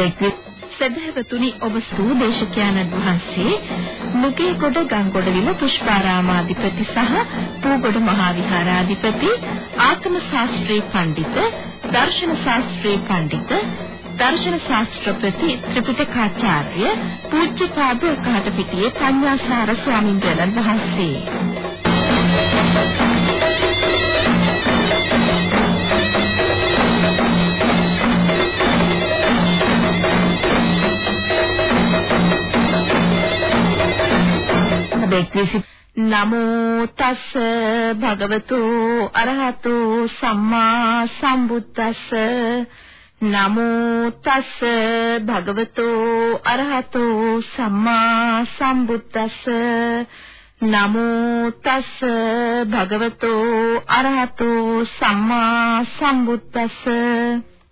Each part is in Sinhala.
දෙක්වි සදහවතුනි ඔබ සූදේශකයන්න් වහන්සේ මුගේගොඩ ගංගොඩවිල පුෂ්පාරාමාධිපති සහ පූගොඩ මහා විහාරාධිපති ආගම ශාස්ත්‍රී පඬිත දර්ශන ශාස්ත්‍රී පඬිත දර්ශන ශාස්ත්‍රපති ත්‍රිපිටකාචාර්ය පූජ්‍යපාද කහටපිටියේ පඤ්ඤාසාර ස්වාමීන් වහන්සේ දෙක්විසි නමෝ තස් භගවතු අරහතු සම්මා සම්බුද්දස්ස. නමෝ තස් භගවතු අරහතු සම්මා සම්බුද්දස්ස. නමෝ තස් භගවතු අරහතු සම්මා සම්බුද්දස්ස.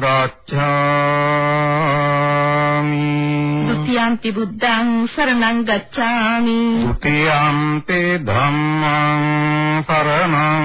ගච්ඡාමි। ဒ ුතියම්පි බුද්ධං සරණං ගච්ඡාමි। ဒ ුතියම්පි ධම්මං සරණං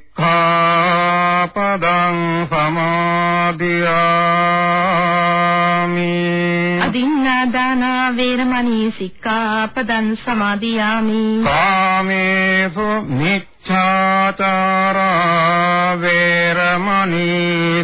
සික්ඛාපදං සමාදියාමි. අදින්නාදාන වේරමණී සික්ඛාපදං සමාදියාමි. කාමේසු මිච්ඡාචාරා වේරමණී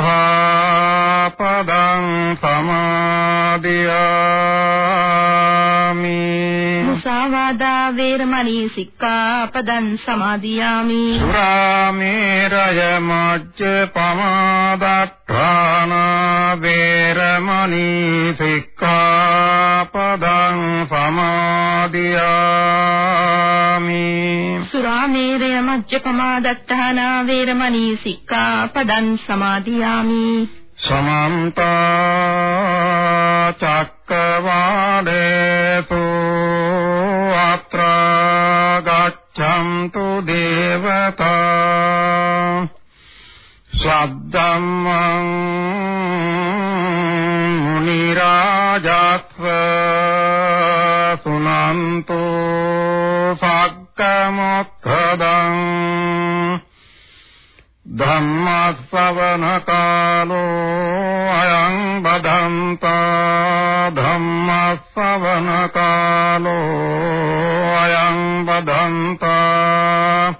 සික්ඛාපදං සමාදියාමි. මුසාවාදා වේරමණී සික්ඛාපදං සමාදියාමි. සුරාමේරය මජ්ජ පමාදත්තාන වේරමණී සික්ඛාපදං සමාදියාමි සුරාමේරය මජ්ජපමා දත්තානා වේරමණී සික්ඛාපදං සමාදියාමි සමන්ත චක්කවාලේසු අත්‍රා ගච්ඡන්තු දේවතා සද්දම්මං මුනි රාජස්ව සුනන්තු සක්කමොක්ඛදං ධම්මස්සවන කාලෝ අයං බදන්තා ධම්මස්සවන කාලෝ අයං බදන්තා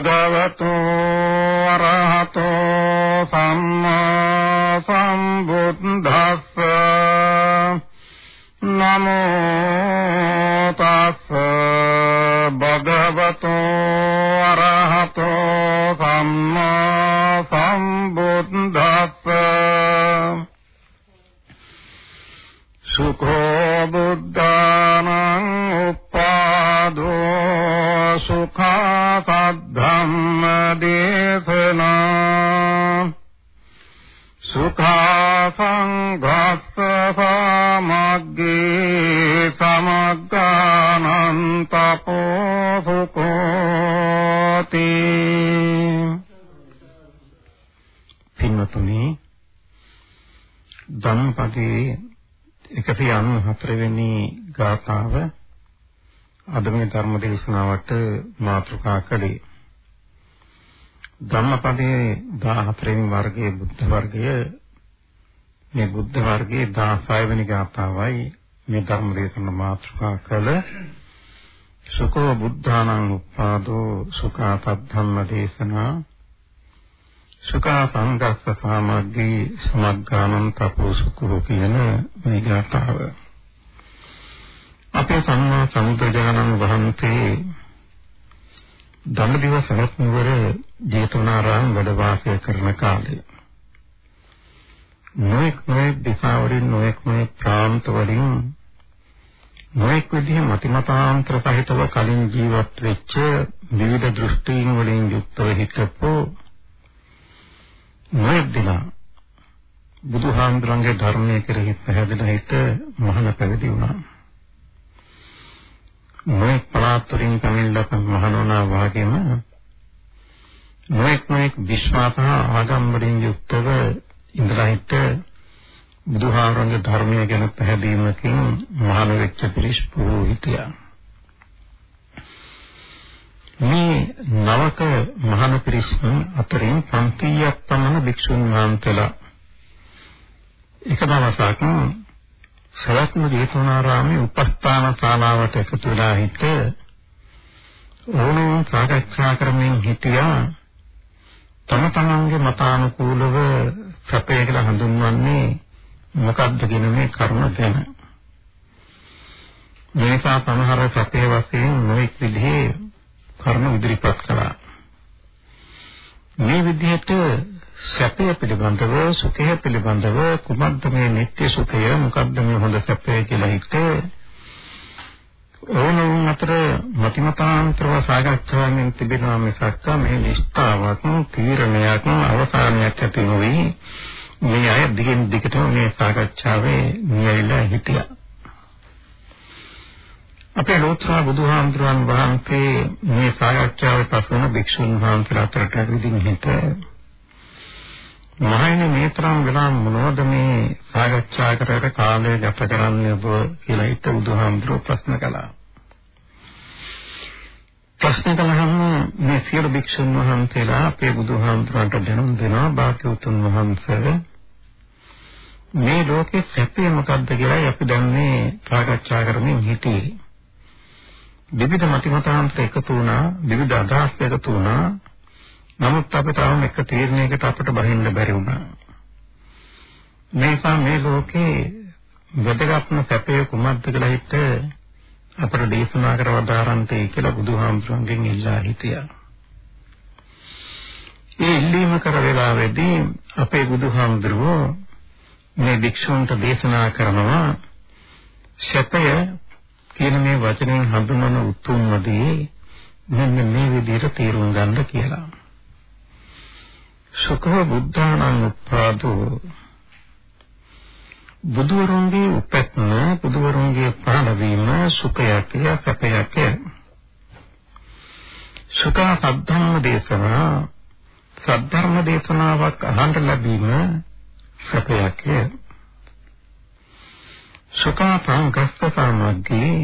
භගවතෝ අරහතෝ සම්මා සම්බුද්දස්ස. නමෝ තස් භගවතෝ අරහතෝ සම්මා සම්බුද්දස්ස. සුඛෝ බුද්ධානං උපාදෝ සුඛා සද්ධම්ම දේශනා සුඛා සංඝස්ස සමග්ගේ සමග්ගානං තපෝ සුඛෝති පින්වතුනි ධම්පදේ 194 වෙනි ගාථාව අද මේ ධර්ම දේශනාවට මාතෘකා කළේ. ධම්මපදයේ 14 වෙනි වර්ගයේ බුද්ධ වර්ගය මේ බුද්ධ වර්ගයේ 16 වෙනි ගාථාවයි මේ ධර්ම දේශන මාතෘකා කළ. සුකෝ බුද්ධානං උපාදෝ සුඛා තද්ධම්ම දේශනා. සුඛා සංගස්ස සාමග්ගී සමග්ගානං තපෝ සුඛෝ කියන මේ ගාථාව. අපේ සම්මා සම්බුද්ධජනන් වහන්සේ දඹදිව සරත් නුවර ජේතවනාරාම වැඩ වාසය කරන කාලේ නොඑක් නොඑක් දිශාවලින් නොඑක් නොඑක් ප්‍රාන්ත වලින් නොඑක් විදිහ මතිමතාන්තර සහිතව කලින් ජීවත් වෙච්ච විවිධ දෘෂ්ටීන් වලින් යුක්තව හිටපු නොඑක් දිනා බුදුහාමුදුරන්ගේ ධර්මයේ කෙරෙහි පැහැදිලා හිට මහාන පැවිදි වුණා. නොඑක් පලාතුරින් පැමිණලා මහණෝනා වාගේම නොඑක් නොඑක් විශ්වාස ආගම් වලින් යුක්තව ඉඳලා හිට බුදුහාමරගේ ධර්මය ගැන පැහැදීමකින් මහාන වෙච්ච පිරිස් පුරෝහිතයා මේ නවක මහාන පිරිස් අතරින් 500ක් පමණ භික්ෂුන් වහන්සේලා එක දවසක් සවැත්ම ජේතවනාරාමේ උපස්ථාන ශාලාවට එකතු වෙලා හිට ඕනෝන් සාකච්ඡා කරමින් හිටියා තම තමන්ගේ මතානුකූලව සැපය කියලා හඳුන්වන්නේ මොකක්ද කියන මේ කරුණ ගැන. මේසා සමහර සැපේ වශයෙන් නොඑක් විදිහේ කරුණ ඉදිරිපත් කළා. මේ විදිහට සැපය පිළිබඳව සුඛය පිළිබඳව කුමක්ද මේ නිත්‍ය සුඛය මොකක්ද මේ හොඳ සැපය කියලා හිත? ඕනෝන් අතර මතිමතාන්තරව සාකච්ඡාවෙන් තිබෙනවා මිසක් මේ නිෂ්ඨාවක් තීරණයක් අවසානයක් ඇති නොවේ. මේ අය දිගින් දිගටම මේ සාකච්ඡාවේ නියැලලා හිටියා. අපේ ලෝතර බුදුහාමුදුරන් වහන්සේ මේ සාකච්ඡාවේ පසුවන භික්ෂුන් වහන්සේලා අතරට විදිහින් හිට මහයින මේ තරම් වෙලා මොනවද මේ සාකච්ඡා කරලා කාලය ගත කරන්නේ ඔබ කියලා හිත බුදුහාමුදුරුවෝ ප්‍රශ්න කළා. ප්‍රශ්න කළාම මේ සියලු භික්ෂුන් වහන්සේලා අපේ බුදුහාමුදුරන්ට දැනුම් දෙනවා භාග්‍යවතුන් වහන්සේ මේ ලෝකේ සැපේ මොකක්ද කියලා අපි දැන් මේ සාකච්ඡා කරමින් හිටියේ. විවිධ මතිමතාන්තර එකතු වුණා, විවිධ අදහස් එකතු වුණා. නමුත් අපි තාම එක තීරණයකට අපිට බහින්න බැරි වුණා. මේකා මේ ලෝකේ වැදගත්ම සැපේ කුමක්ද කියලා හිත අපට දේශනා කරවදාරන්තේ කියලා බුදුහාමුදුරන්ගෙන් ඉල්ලා හිටියා. ඒ ඉල්ලීම කර වේලාවේදී අපේ බුදුහාමුදුරුවෝ මේ භික්ෂුන්ට දේශනා කරනවා සැපය කියන මේ වචනෙන් හඳුන්වන උතුම්මදී මෙන්න මේ විදිහට තේරුම් ගන්න කියලා. සුඛ බුද්ධානං උපාදෝ බුදුවරුන්ගේ උපත්න බුදුවරුන්ගේ පහළවීම සුඛයක් සැපයක් සුඛ සද්ධම්ම දේශනා. සද්ධර්ම දේශනාවක් අහන්න ලැබීම සැපයක් සුඛ සංගස්ස සමග්ගී.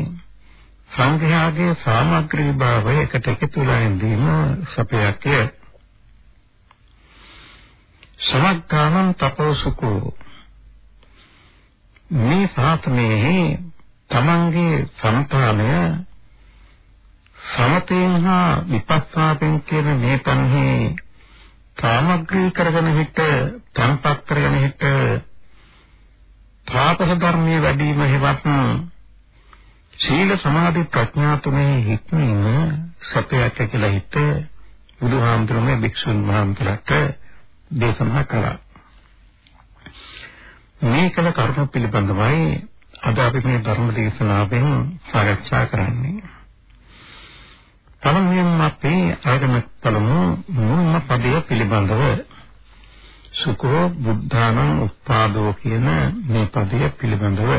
සංඝයාගේ සාමග්‍රී භාවය එකට එකතු වෙලා ඉඳීම සැපයක් සමග්ගානං තපෝසුකෝ මේ සාතනේ තමන්ගේ సంతානය සමතෙන් හා විපස්සනාවෙන් කියන මේ තන්හි සාමග්‍රී කරගෙන හිට තන්පත් කරගෙන හිට තාපස ධර්මයේ වැඩිම හේවත් සීල සමාධි ප්‍රඥා තුනේ හික්මීම සපයත කියලා හිත බුදුහාමුදුරනේ භික්ෂුන් වහන්සේලාට දේශනා කළා. මේ කල කර්ම පිළිබඳවයි අද අපි මේ ධර්ම දේශනාවෙන් සාකච්ඡා කරන්නේ. පළමුවෙන්ම අපි ආගම පළමු මුල්ම පදය පිළිබඳව සුකෝ බුද්ධානං උත්පාදෝ කියන මේ පදය පිළිබඳව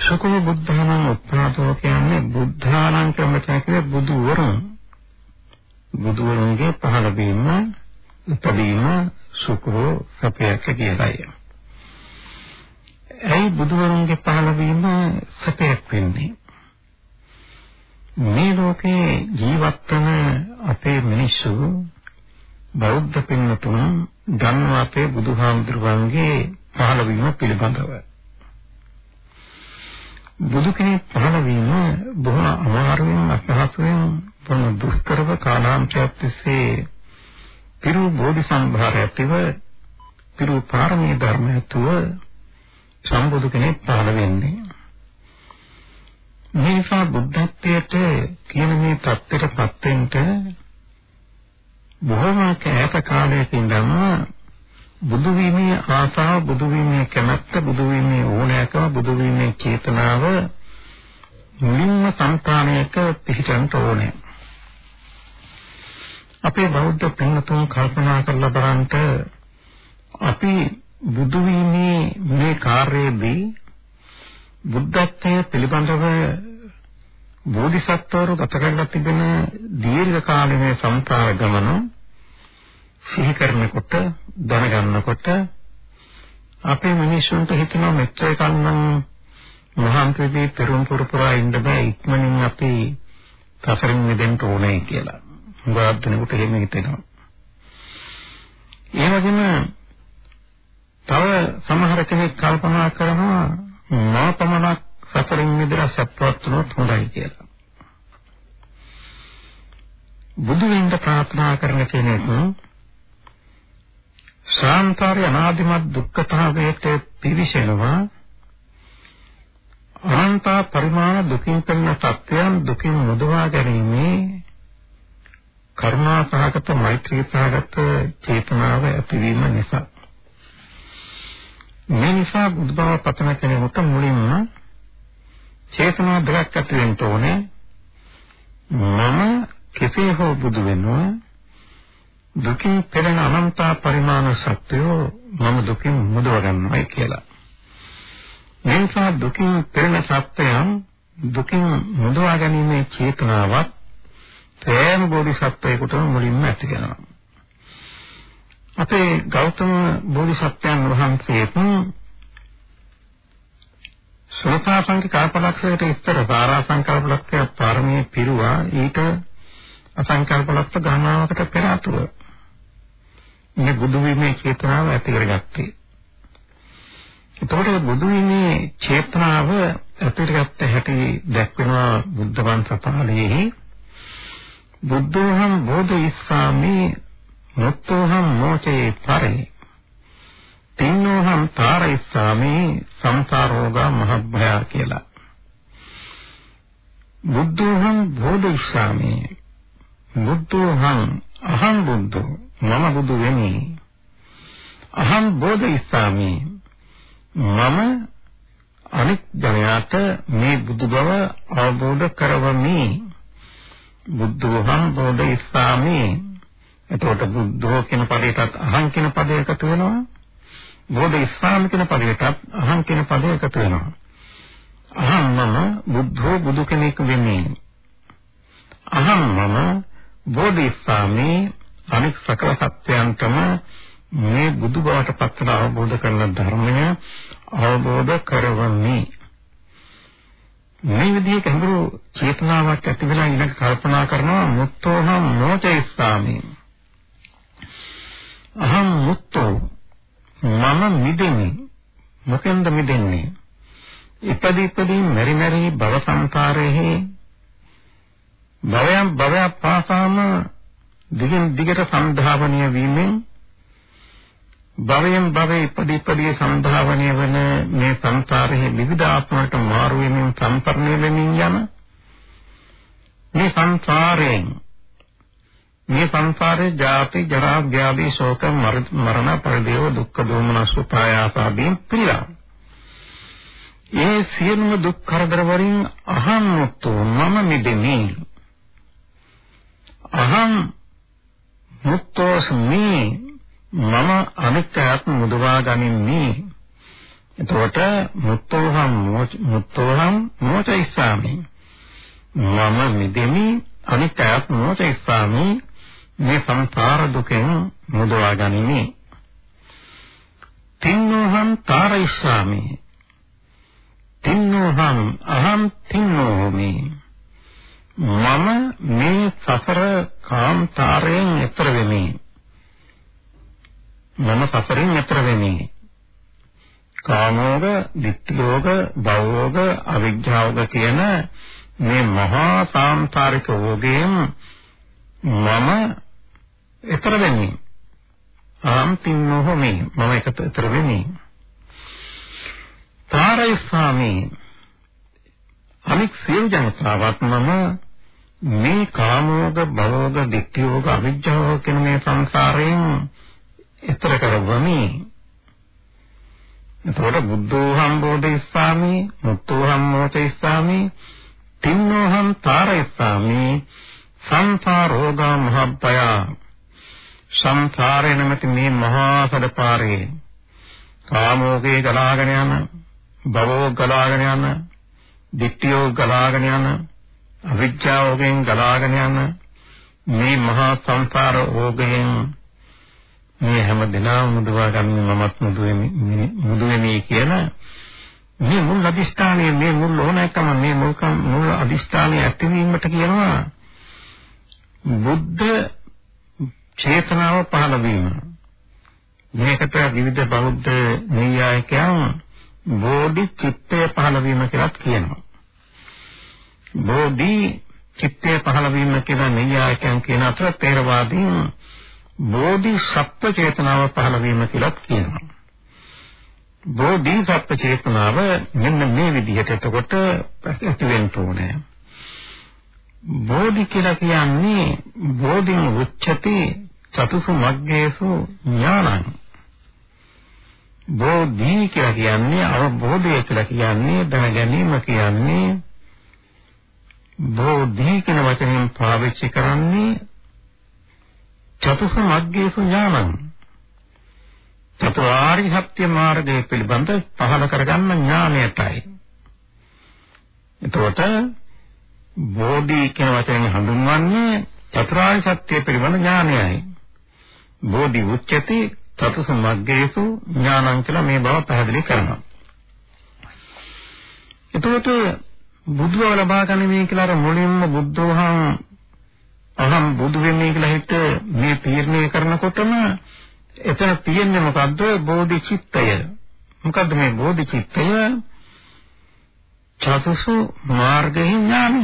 සුකෝ බුද්ධානං උත්පාදෝ කියන්නේ බුද්ධානං ක්‍රමචක්‍රයේ බුදුවරුන් බුදුවරුන්ගේ පහළ වීම උපදීම සුකෝ සපයක කියලාය. ඒ බුදුවරුන්ගේ පහළ වීම සපයක් වෙන්නේ මේ ලෝකේ ජීවත් වන අපේ මිනිස්සු බෞද්ධ පින්නතුන් ධම්ම අපේ බුදුහාමුදුරුවන්ගේ පහළ වීම පිළිබඳව බුදු කෙනෙක් පහළ වීම බොහොම අමාරුවෙන් අපහසුවෙන් බොහොම දුෂ්කරව කාලාන්තයක් තිස්සේ පිරු බෝධි සම්භාරය ඇතිව පිරු පාරමී ධර්මයතුව සම්බුදු කෙනෙක් පහළ වෙන්නේ මේ නිසා බුද්ධත්වයට කියන මේ தත්ත්වයටපත් වෙන්න බොහෝම ඈත කාලයක ඉඳන්ම බුදු වීමේ ආසාව බුදු වීමේ කැමැත්ත බුදු වීමේ ඕනෑකම බුදු වීමේ චේතනාව මුලින්ම සංකාණයක පිහිටන්ට ඕනේ. අපේ බෞද්ධ පින්තුන් කල්පනා කරලා බලන්න අපි බුදු වීමේ මේ කාර්යයේදී බුද්ධත්වයේ පිළිබඳව බෝධිසත්වරු ගත කරලා තිබෙන දීර්ඝ කාලීන සංකාර ගමන සිහි කරනකොට දැනගන්නකොට අපේ මිනිසුන්ට හිතෙනවා මෙච්චර කන්නම් මහාන්තදී පෙරම් පුරපුරා ඉන්න බෑ ඉක්මනින් අපි සසරින් මිදෙන්න ඕනේ කියලා. හුඟක් දෙනෙකුට එහෙම හිතෙනවා. ඒ වගේම තව සමහර කෙනෙක් කල්පනා කරනවා මා පමණක් සසරින් මිදලා සත්‍යවත් වුණොත් හොඳයි කියලා. බුදු වෙන්න ප්‍රාර්ථනා කරන කෙනෙක් ශාන්තරය අනාදිමත් දුක්ඛතාවයට පිවිසෙනවා අනන්ත පරිමාණ දුකින් පෙළෙන සත්‍යයන් දුකින් මුදවා ගැනීමේ කරුණා සහගත මෛත්‍රී සහගත චේතනාව ඇතිවීම නිසා මේ නිසා බුදුබව පතන කෙනෙකුට මුලින්ම චේතනා දෙකක් ඇති වෙන්න ඕනේ. මම කෙසේ හෝ බුදු වෙනවා දුකින් පෙළෙන අනන්ත පරිමාණ සත්‍යෝ මම දුකින් මුදව ගන්නවායි කියලා. මේ නිසා දුකින් පෙළෙන සත්‍යයන් දුකින් මුදවා ගැනීමේ චේතනාවක් සෑම බෝධිසත්වයෙකුටම මුලින්ම ඇති වෙනවා. අපේ ගෞතම බෝධිසත්වයන් වහන්සේත් සෝතාපංක කල්පලක්ෂයට ඉස්තර සාරා සංකල්පලක්ෂය පාරමී පිරුවා ඊට අසංකල්පලක්ෂ ගණනාවකට පෙර අතුව මේ බුදු වීමේ චේතනාව ඇති කරගත්තේ. එතකොට බුදු වීමේ චේතනාව ඇති කරගත්ත හැටි දැක්වෙනවා බුද්ධ වංශ පාළියේ බුද්ධෝහම් බෝධිස්සාමි මුත්තෝහම් මෝචේ පරේ තින්නෝහම් තාරයිස්සාමි සංසාරෝගා මහභය කියලා. බුද්ධෝහම් බෝධිස්සාමි බුද්ධෝහම් අහං බුද්ධෝ මම බුදු වෙමි. අහං බෝධිස්සාමි මම අනිත් ජනයාට මේ බුදු බව අවබෝධ කරවමි. බුද්ධෝහම් බෝධිස්සාමි එතකොට බුද්ධෝ කියන පදයටත් අහං කියන පදය එකතු වෙනවා. බෝධ ඉස්ලාම කියන පදයටත් අහං කියන පදය එකතු වෙනවා. අහං මම බුද්ධෝ බුදු කෙනෙක් වෙන්නේ. අහං මම බෝධි ඉස්ලාමේ අනික් සකල සත්‍යයන්ටම මේ බුදු බවට පත්වන අවබෝධ කරන ධර්මය අවබෝධ කරවන්නේ. මේ විදිහේ ගැඹුරු චේතනාවක් ඇති වෙලා ඊළඟ කල්පනා කරනවා මුත්තෝහම් නොචෛස්සාමි අහම් මුත්තෝ මම මිදෙන්නේ මොකෙන්ද මිදෙන්නේ? ඉපදී ඉපදී මෙරි මෙරි භව සංකාරයේ භවයන් භවයක් පාසාම දිගින් දිගට සම්ධාවනීය වීමෙන් භවයෙන් භවයේ ඉපදී ඉපදී සම්ධාවනීය වන මේ සංසාරයේ විවිධ ආත්මවලට මාරු වෙමින් සම්පර්ණය වෙමින් යන මේ සංසාරයෙන් මේ සංසාරේ ජාති ජරා ව්‍යාධි ශෝක මරණ පරිදේව දුක්ඛ දෝමනස් උපායාසාදීන් පිළිලා ඒ සියලුම දුක් කරදර වලින් අහම් මුක්තෝ මම මිදෙමි. අහම් මුක්තෝස්මි මම අනිත්‍යත් මුදවා ගනිමි එතකොට මුත්තෝහම් මුත්තෝහම් මොචයිස්සාමි මම මිදෙමි අනිත්‍යත් මොචයිස්සාමි මේ සංසාර දුකෙන් මුදවා ගනිමි. තින්නෝහං තාරයිස්සාමි. තින්නෝහං අහං තින්නෝමි. මම මේ සසර කාන්තාරයෙන් එතර වෙමි. මම සසරින් එතර වෙමි. කාමෝග, ditthiyෝග, භවෝග, අවිජ්ජාෝග කියන මේ මහා සාන්තාරික ඕගයෙන් මම එතර වෙන්නේ. ආම්පින්නෝ හොමි මම එතර වෙන්නේ. තාරයි ස්වාමී අනික් සියලු ජනතාවත් මම මේ කාමෝග භවෝග ditthiyෝග අවිජ්ජාව කියන මේ සංසාරයෙන් එතර කරවමි. එතකොට බුද්ධෝහම් බෝධිස්සාමි මුත්තෝහම් මෝචිස්සාමි තින්නෝහම් තාරයිස්සාමි සංසාරෝගා මහබ්බය සංසාරේ නැමැති මේ මහා සදපාරේ කාමෝගේ ගලාගෙන යන භවෝ ගලාගෙන යන ditthiyෝ ගලාගෙන යන අවිජ්ජාවෝගෙන් ගලාගෙන යන මේ මහා සංසාර ඕගයෙන් මේ හැම දිනම මුදවා ගන්න මමත් මුදු වෙමි මුදු වෙමි කියන මේ මුල් අදිස්ථානයේ මේ මුල් ඕනෑකම මේ මුල්කම් මුල් අදිස්ථානයේ ඇතිවීමට කියනවා බුද්ධ චේතනාව පහළ වීම. මේකට විවිධ බෞද්ධ නෛයායිකයන් බෝධි චිත්තය පහළ වීම කියලා කියනවා. බෝධි චිත්තය පහළ වීම කියලා නෛයායිකයන් කියන අතර තේරවාදීන් බෝධි සත්ව චේතනාව පහළ වීම කියලා කියනවා. බෝධි සත්ව චේතනාව මෙන්න මේ විදිහට එතකොට ඇති වෙන්න ඕනේ. බෝධි කියලා කියන්නේ බෝධින් උච්චති චතුසු මග්ගේසු ඥානං. බෝධි කියලා කියන්නේ අවබෝධය කියලා කියන්නේ දැන ගැනීම කියන්නේ බෝධි කියන වචනයෙන් පාවිච්චි කරන්නේ චතුසු මග්ගේසු ඥානං චතුරාර්ය සත්‍ය මාර්ගය පිළිබඳ පහල කරගන්න ඥානයටයි එතකොට බෝධි කියන වචනයෙන් හඳුන්වන්නේ චතුරාර්ය සත්‍ය පිළිබඳ ඥානයයි. බෝධි උච්චති චතුසු මග්ගේසු ඥානං කියලා මේ බව පැහැදිලි කරනවා. එතකොට බුදුව ලබා ගැනීම කියලා අර මුලින්ම බුද්ධෝහං අහම් බුදු වෙන්නේ කියලා හිත මේ තීරණය කරනකොටම එතන තියෙන්නේ මොකද්ද බෝධි චිත්තය. මොකද්ද මේ බෝධි චිත්තය? චතුසු මාර්ගයේ ඥානය.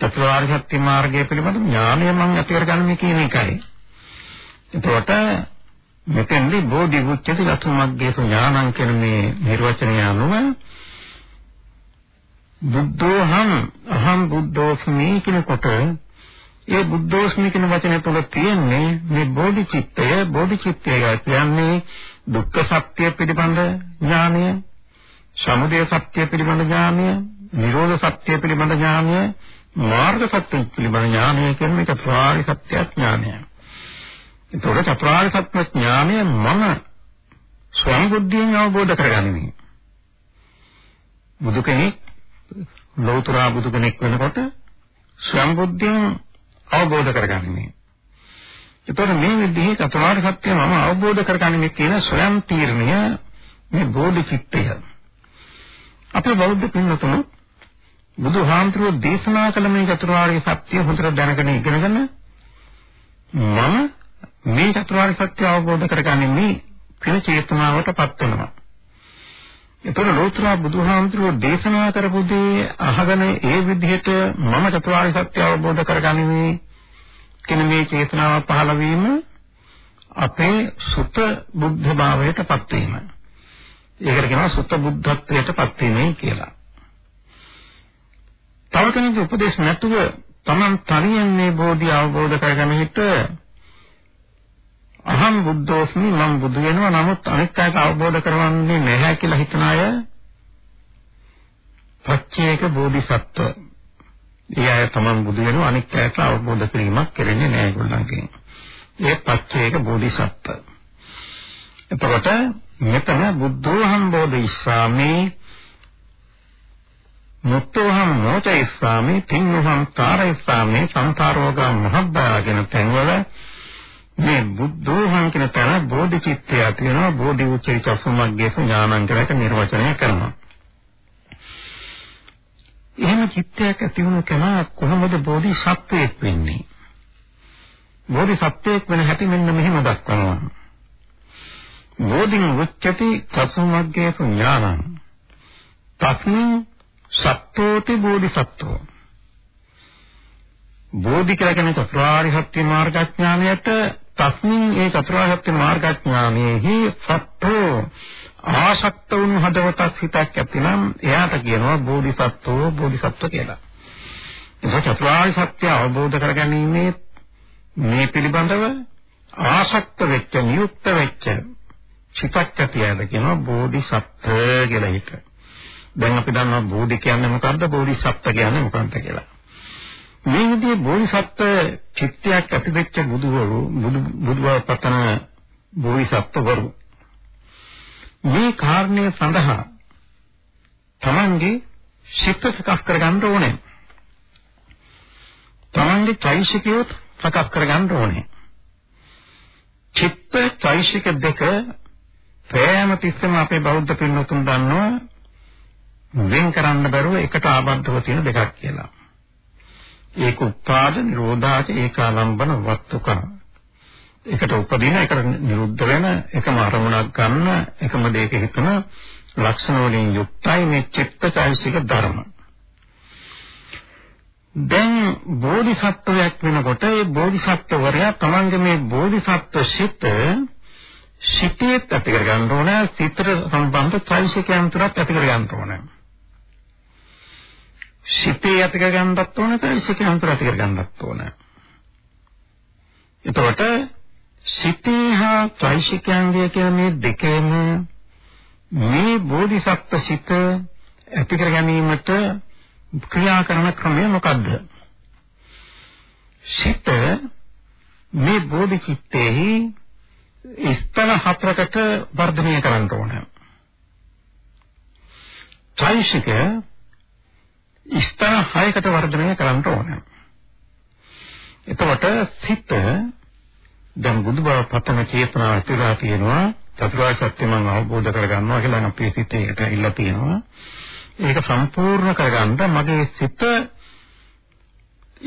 චතුරාර්ය සත්‍ය මාර්ගය පිළිබඳ ඥානය මම ඇති කරගන්නේ කියන එකයි. එතකොට මෙතෙන්දී බෝධි වුච්චති ලතුමග්ගේසු ඥානං කියන මේ නිර්වචනය අනුව බුද්ධෝහම් අහම් බුද්ධෝස්මි කියනකොට ඒ බුද්ධෝස්මි කියන වචනය තුළ තියෙන්නේ මේ බෝධිචිත්තය බෝධිචිත්තය කියන්නේ දුක්ඛ සත්‍ය පිළිබඳ ඥානය සමුදය සත්‍ය පිළිබඳ ඥානය, නිරෝධ සත්‍ය පිළිබඳ ඥානය, මාර්ග සත්‍ය පිළිබඳ ඥානය කියන එක චතුරාර්ය සත්‍ය ඥානය. ඒතකොට චතුරාර්ය සත්‍ය ඥානය මම ස්වයං බුද්ධියෙන් අවබෝධ කරගන්නේ. බුදු කෙනෙක් ලෞතර බුදු කෙනෙක් වෙනකොට ස්වයං බුද්ධියෙන් අවබෝධ කරගන්නේ. ඒතකොට මේ විදිහේ චතුරාර්ය සත්‍ය මම අවබෝධ කරගන්නේ කියන ස්වයං තීරණය මේ බෝධි චිත්තය. අපේ බෞද්ධ පින්වතුන් බුදුහාමුදුරුවෝ දේශනා කළ මේ චතුරාර්ය සත්‍ය හොඳට දැනගෙන ඉගෙනගෙන මම මේ චතුරාර්ය සත්‍ය අවබෝධ කරගන්නේ පින චේතනාවටපත් වෙනවා. ඒතර ලෝතර බුදුහාමුදුරුවෝ දේශනා කරපු දේ අහගෙන ඒ විදිහට මම චතුරාර්ය සත්‍ය අවබෝධ කරගනිමි කියන මේ චේතනාව පහළ වීම අපේ සුත බුද්ධ භාවයටපත් වීම. ඒකට කියනවා සුත බුද්ධත්වයටපත් වීමයි කියලා. තව කෙනෙකුගේ උපදේශ නැතුව Taman තනියෙන් මේ බෝධි අවබෝධ කරගන්න හිට අහම් බුද්ධෝස්මි මම බුදු වෙනවා නමුත් අනිත් අයට අවබෝධ කරවන්නේ නැහැ කියලා හිතන අය පච්චේක බෝධිසත්ව. ඒ අය තමන් බුදු වෙනවා අනිත් අයට අවබෝධ කිරීමක් කරන්නේ නැහැ ඒගොල්ලන්ගෙන්. ඒ පච්චේක බෝධිසත්ව. එතකොට මෙතන බුද්ධෝහම් බෝධිස්සාමි මුත්තෝහම් මොචයිස්සාමි තින්නෝහම් තාරයිස්සාමි සංතාරෝගම් මහබ්බාගෙන තැන්වල මේ බුද්ධෝහං කියන තැන බෝධිචිත්තය තියෙනවා බෝධි උච්චේ චසුමග්ගේ ඥානං කියලා නිර්වචනය කරනවා. එහෙම චිත්තයක් ඇති වුණ කෙනා කොහොමද බෝධිසත්වයෙක් වෙන්නේ? බෝධිසත්වයෙක් වෙන හැටි මෙන්න මෙහෙම දක්වනවා. බෝධින් උච්චති චසුමග්ගේ ඥානං. තස්මින් සත්‍තෝති බෝධිසත්වෝ බෝධි කියලා කියන චතුරාර්ය සත්‍ය මාර්ගඥානයට තස්මින් ඒ චතුරාර්ය සත්‍ය මාර්ගඥානෙහි සත්‍යෝ ආශක්ත වුණු හදවතක් හිතක් ඇතිනම් එයාට කියනවා බෝධිසත්වෝ බෝධිසත්ව කියලා. ඒක චතුරාර්ය සත්‍ය අවබෝධ කරගැනීමේ මේ පිළිබඳව ආශක්ත වෙච්ච නියුක්ත වෙච්ච චිතක් ඇතියද කියනවා බෝධිසත්ව කියලා හිත. දැන් අපි දන්නවා බෝධි කියන්නේ මොකද්ද බෝධිසත්ව කියන්නේ මොකක්ද කියලා. මේ විදිහේ බෝධිසත්ව චිත්තයක් ඇතිවෙච්ච බුදුවරු බුදු බුදුව පතන බෝධිසත්වවරු මේ කාරණය සඳහා තමන්ගේ සිත සකස් කරගන්න ඕනේ. තමන්ගේ චෛසිකයොත් සකස් කරගන්න ඕනේ. චිත්ත චෛසික දෙක ප්‍රේම තිස්සම අපේ බෞද්ධ පින්නතුන් දන්නවා වෙන් කරන්න බැරුව එකට ආබද්ධව තියෙන දෙකක් කියලා. ඒක උත්පාද නිරෝධාච ඒකාලම්බන වත්තුක. ඒකට උපදින ඒකට නිරුද්ධ වෙන එකම අරමුණක් ගන්න එකම දෙයක හිතන ලක්ෂණ වලින් යුක්තයි මේ චිත්තචෛසික ධර්ම. දැන් බෝධිසත්වයක් වෙනකොට ඒ බෝධිසත්වවරයා තමන්ගේ මේ බෝධිසත්ව සිත සිතේ ඇති කර ගන්න ඕනේ සිතට සම්බන්ධ චෛසිකයන් තුරත් ඇති කර ගන්න ඕනේ. සිතේ ඇති කර ගන්නත් ඕන චෛසිකේ අන්තර ඇති කර ගන්නත් ඕන. එතකොට සිතේ හා චෛසිකයන්ගේ කියන මේ දෙකේම මේ බෝධිසත්ව සිත ඇති කර ගැනීමට ක්‍රියා කරන ක්‍රමය මොකද්ද? සිත මේ බෝධිචිත්තේහි ස්තන හතරකට වර්ධනය කරන්න ඕන. චෛසිකය ස්ථාන 6කට වර්ධනය කරන්න ඕනේ. එතකොට සිත දැන් බුදුබව පතන චේතනාව ඇතිලා තියෙනවා චතුරාර්ය සත්‍ය මම අවබෝධ කරගන්නවා කියලා අපේ සිතේට ඉල්ල තියෙනවා. ඒක සම්පූර්ණ කරගන්න මගේ සිත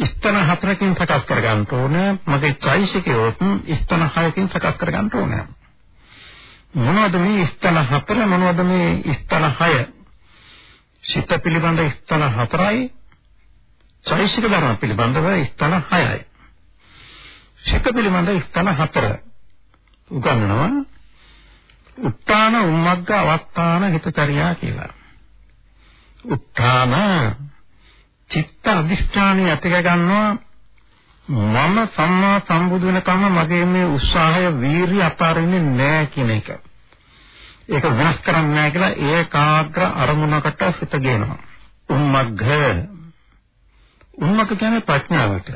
ස්තන හතරකින් සකස් කරගන්න ඕනේ. මගේ චෛසිකයොත් ස්තන හයකින් සකස් කරගන්න ඕනේ. මොනවද මේ ස්තන හතර මොනවද මේ ස්තන හය? සිත පිළිබඳ ස්ථන හතරයි චෛසික ධර්ම පිළිබඳව ස්ථන හයයි. සිත පිළිබඳ ස්ථන හතර උගන්වනවා උත්තාන උම්මග්ග අවස්ථාන හිතචර්යා කියලා. උත්තාන චිත්ත අධිෂ්ඨානය ඇතික ගන්නවා මම සම්මා සම්බුදු වෙනකම් මගේ මේ උත්සාහය වීරිය අතාරින්නේ නැහැ කියන එක. ඒක වෙනස් කරන්නේ නැහැ කියලා ඒකාග්‍ර අරමුණකට සිත ගේනවා. උම්මග්ග උම්මග්ග කියන්නේ ප්‍රඥාවට.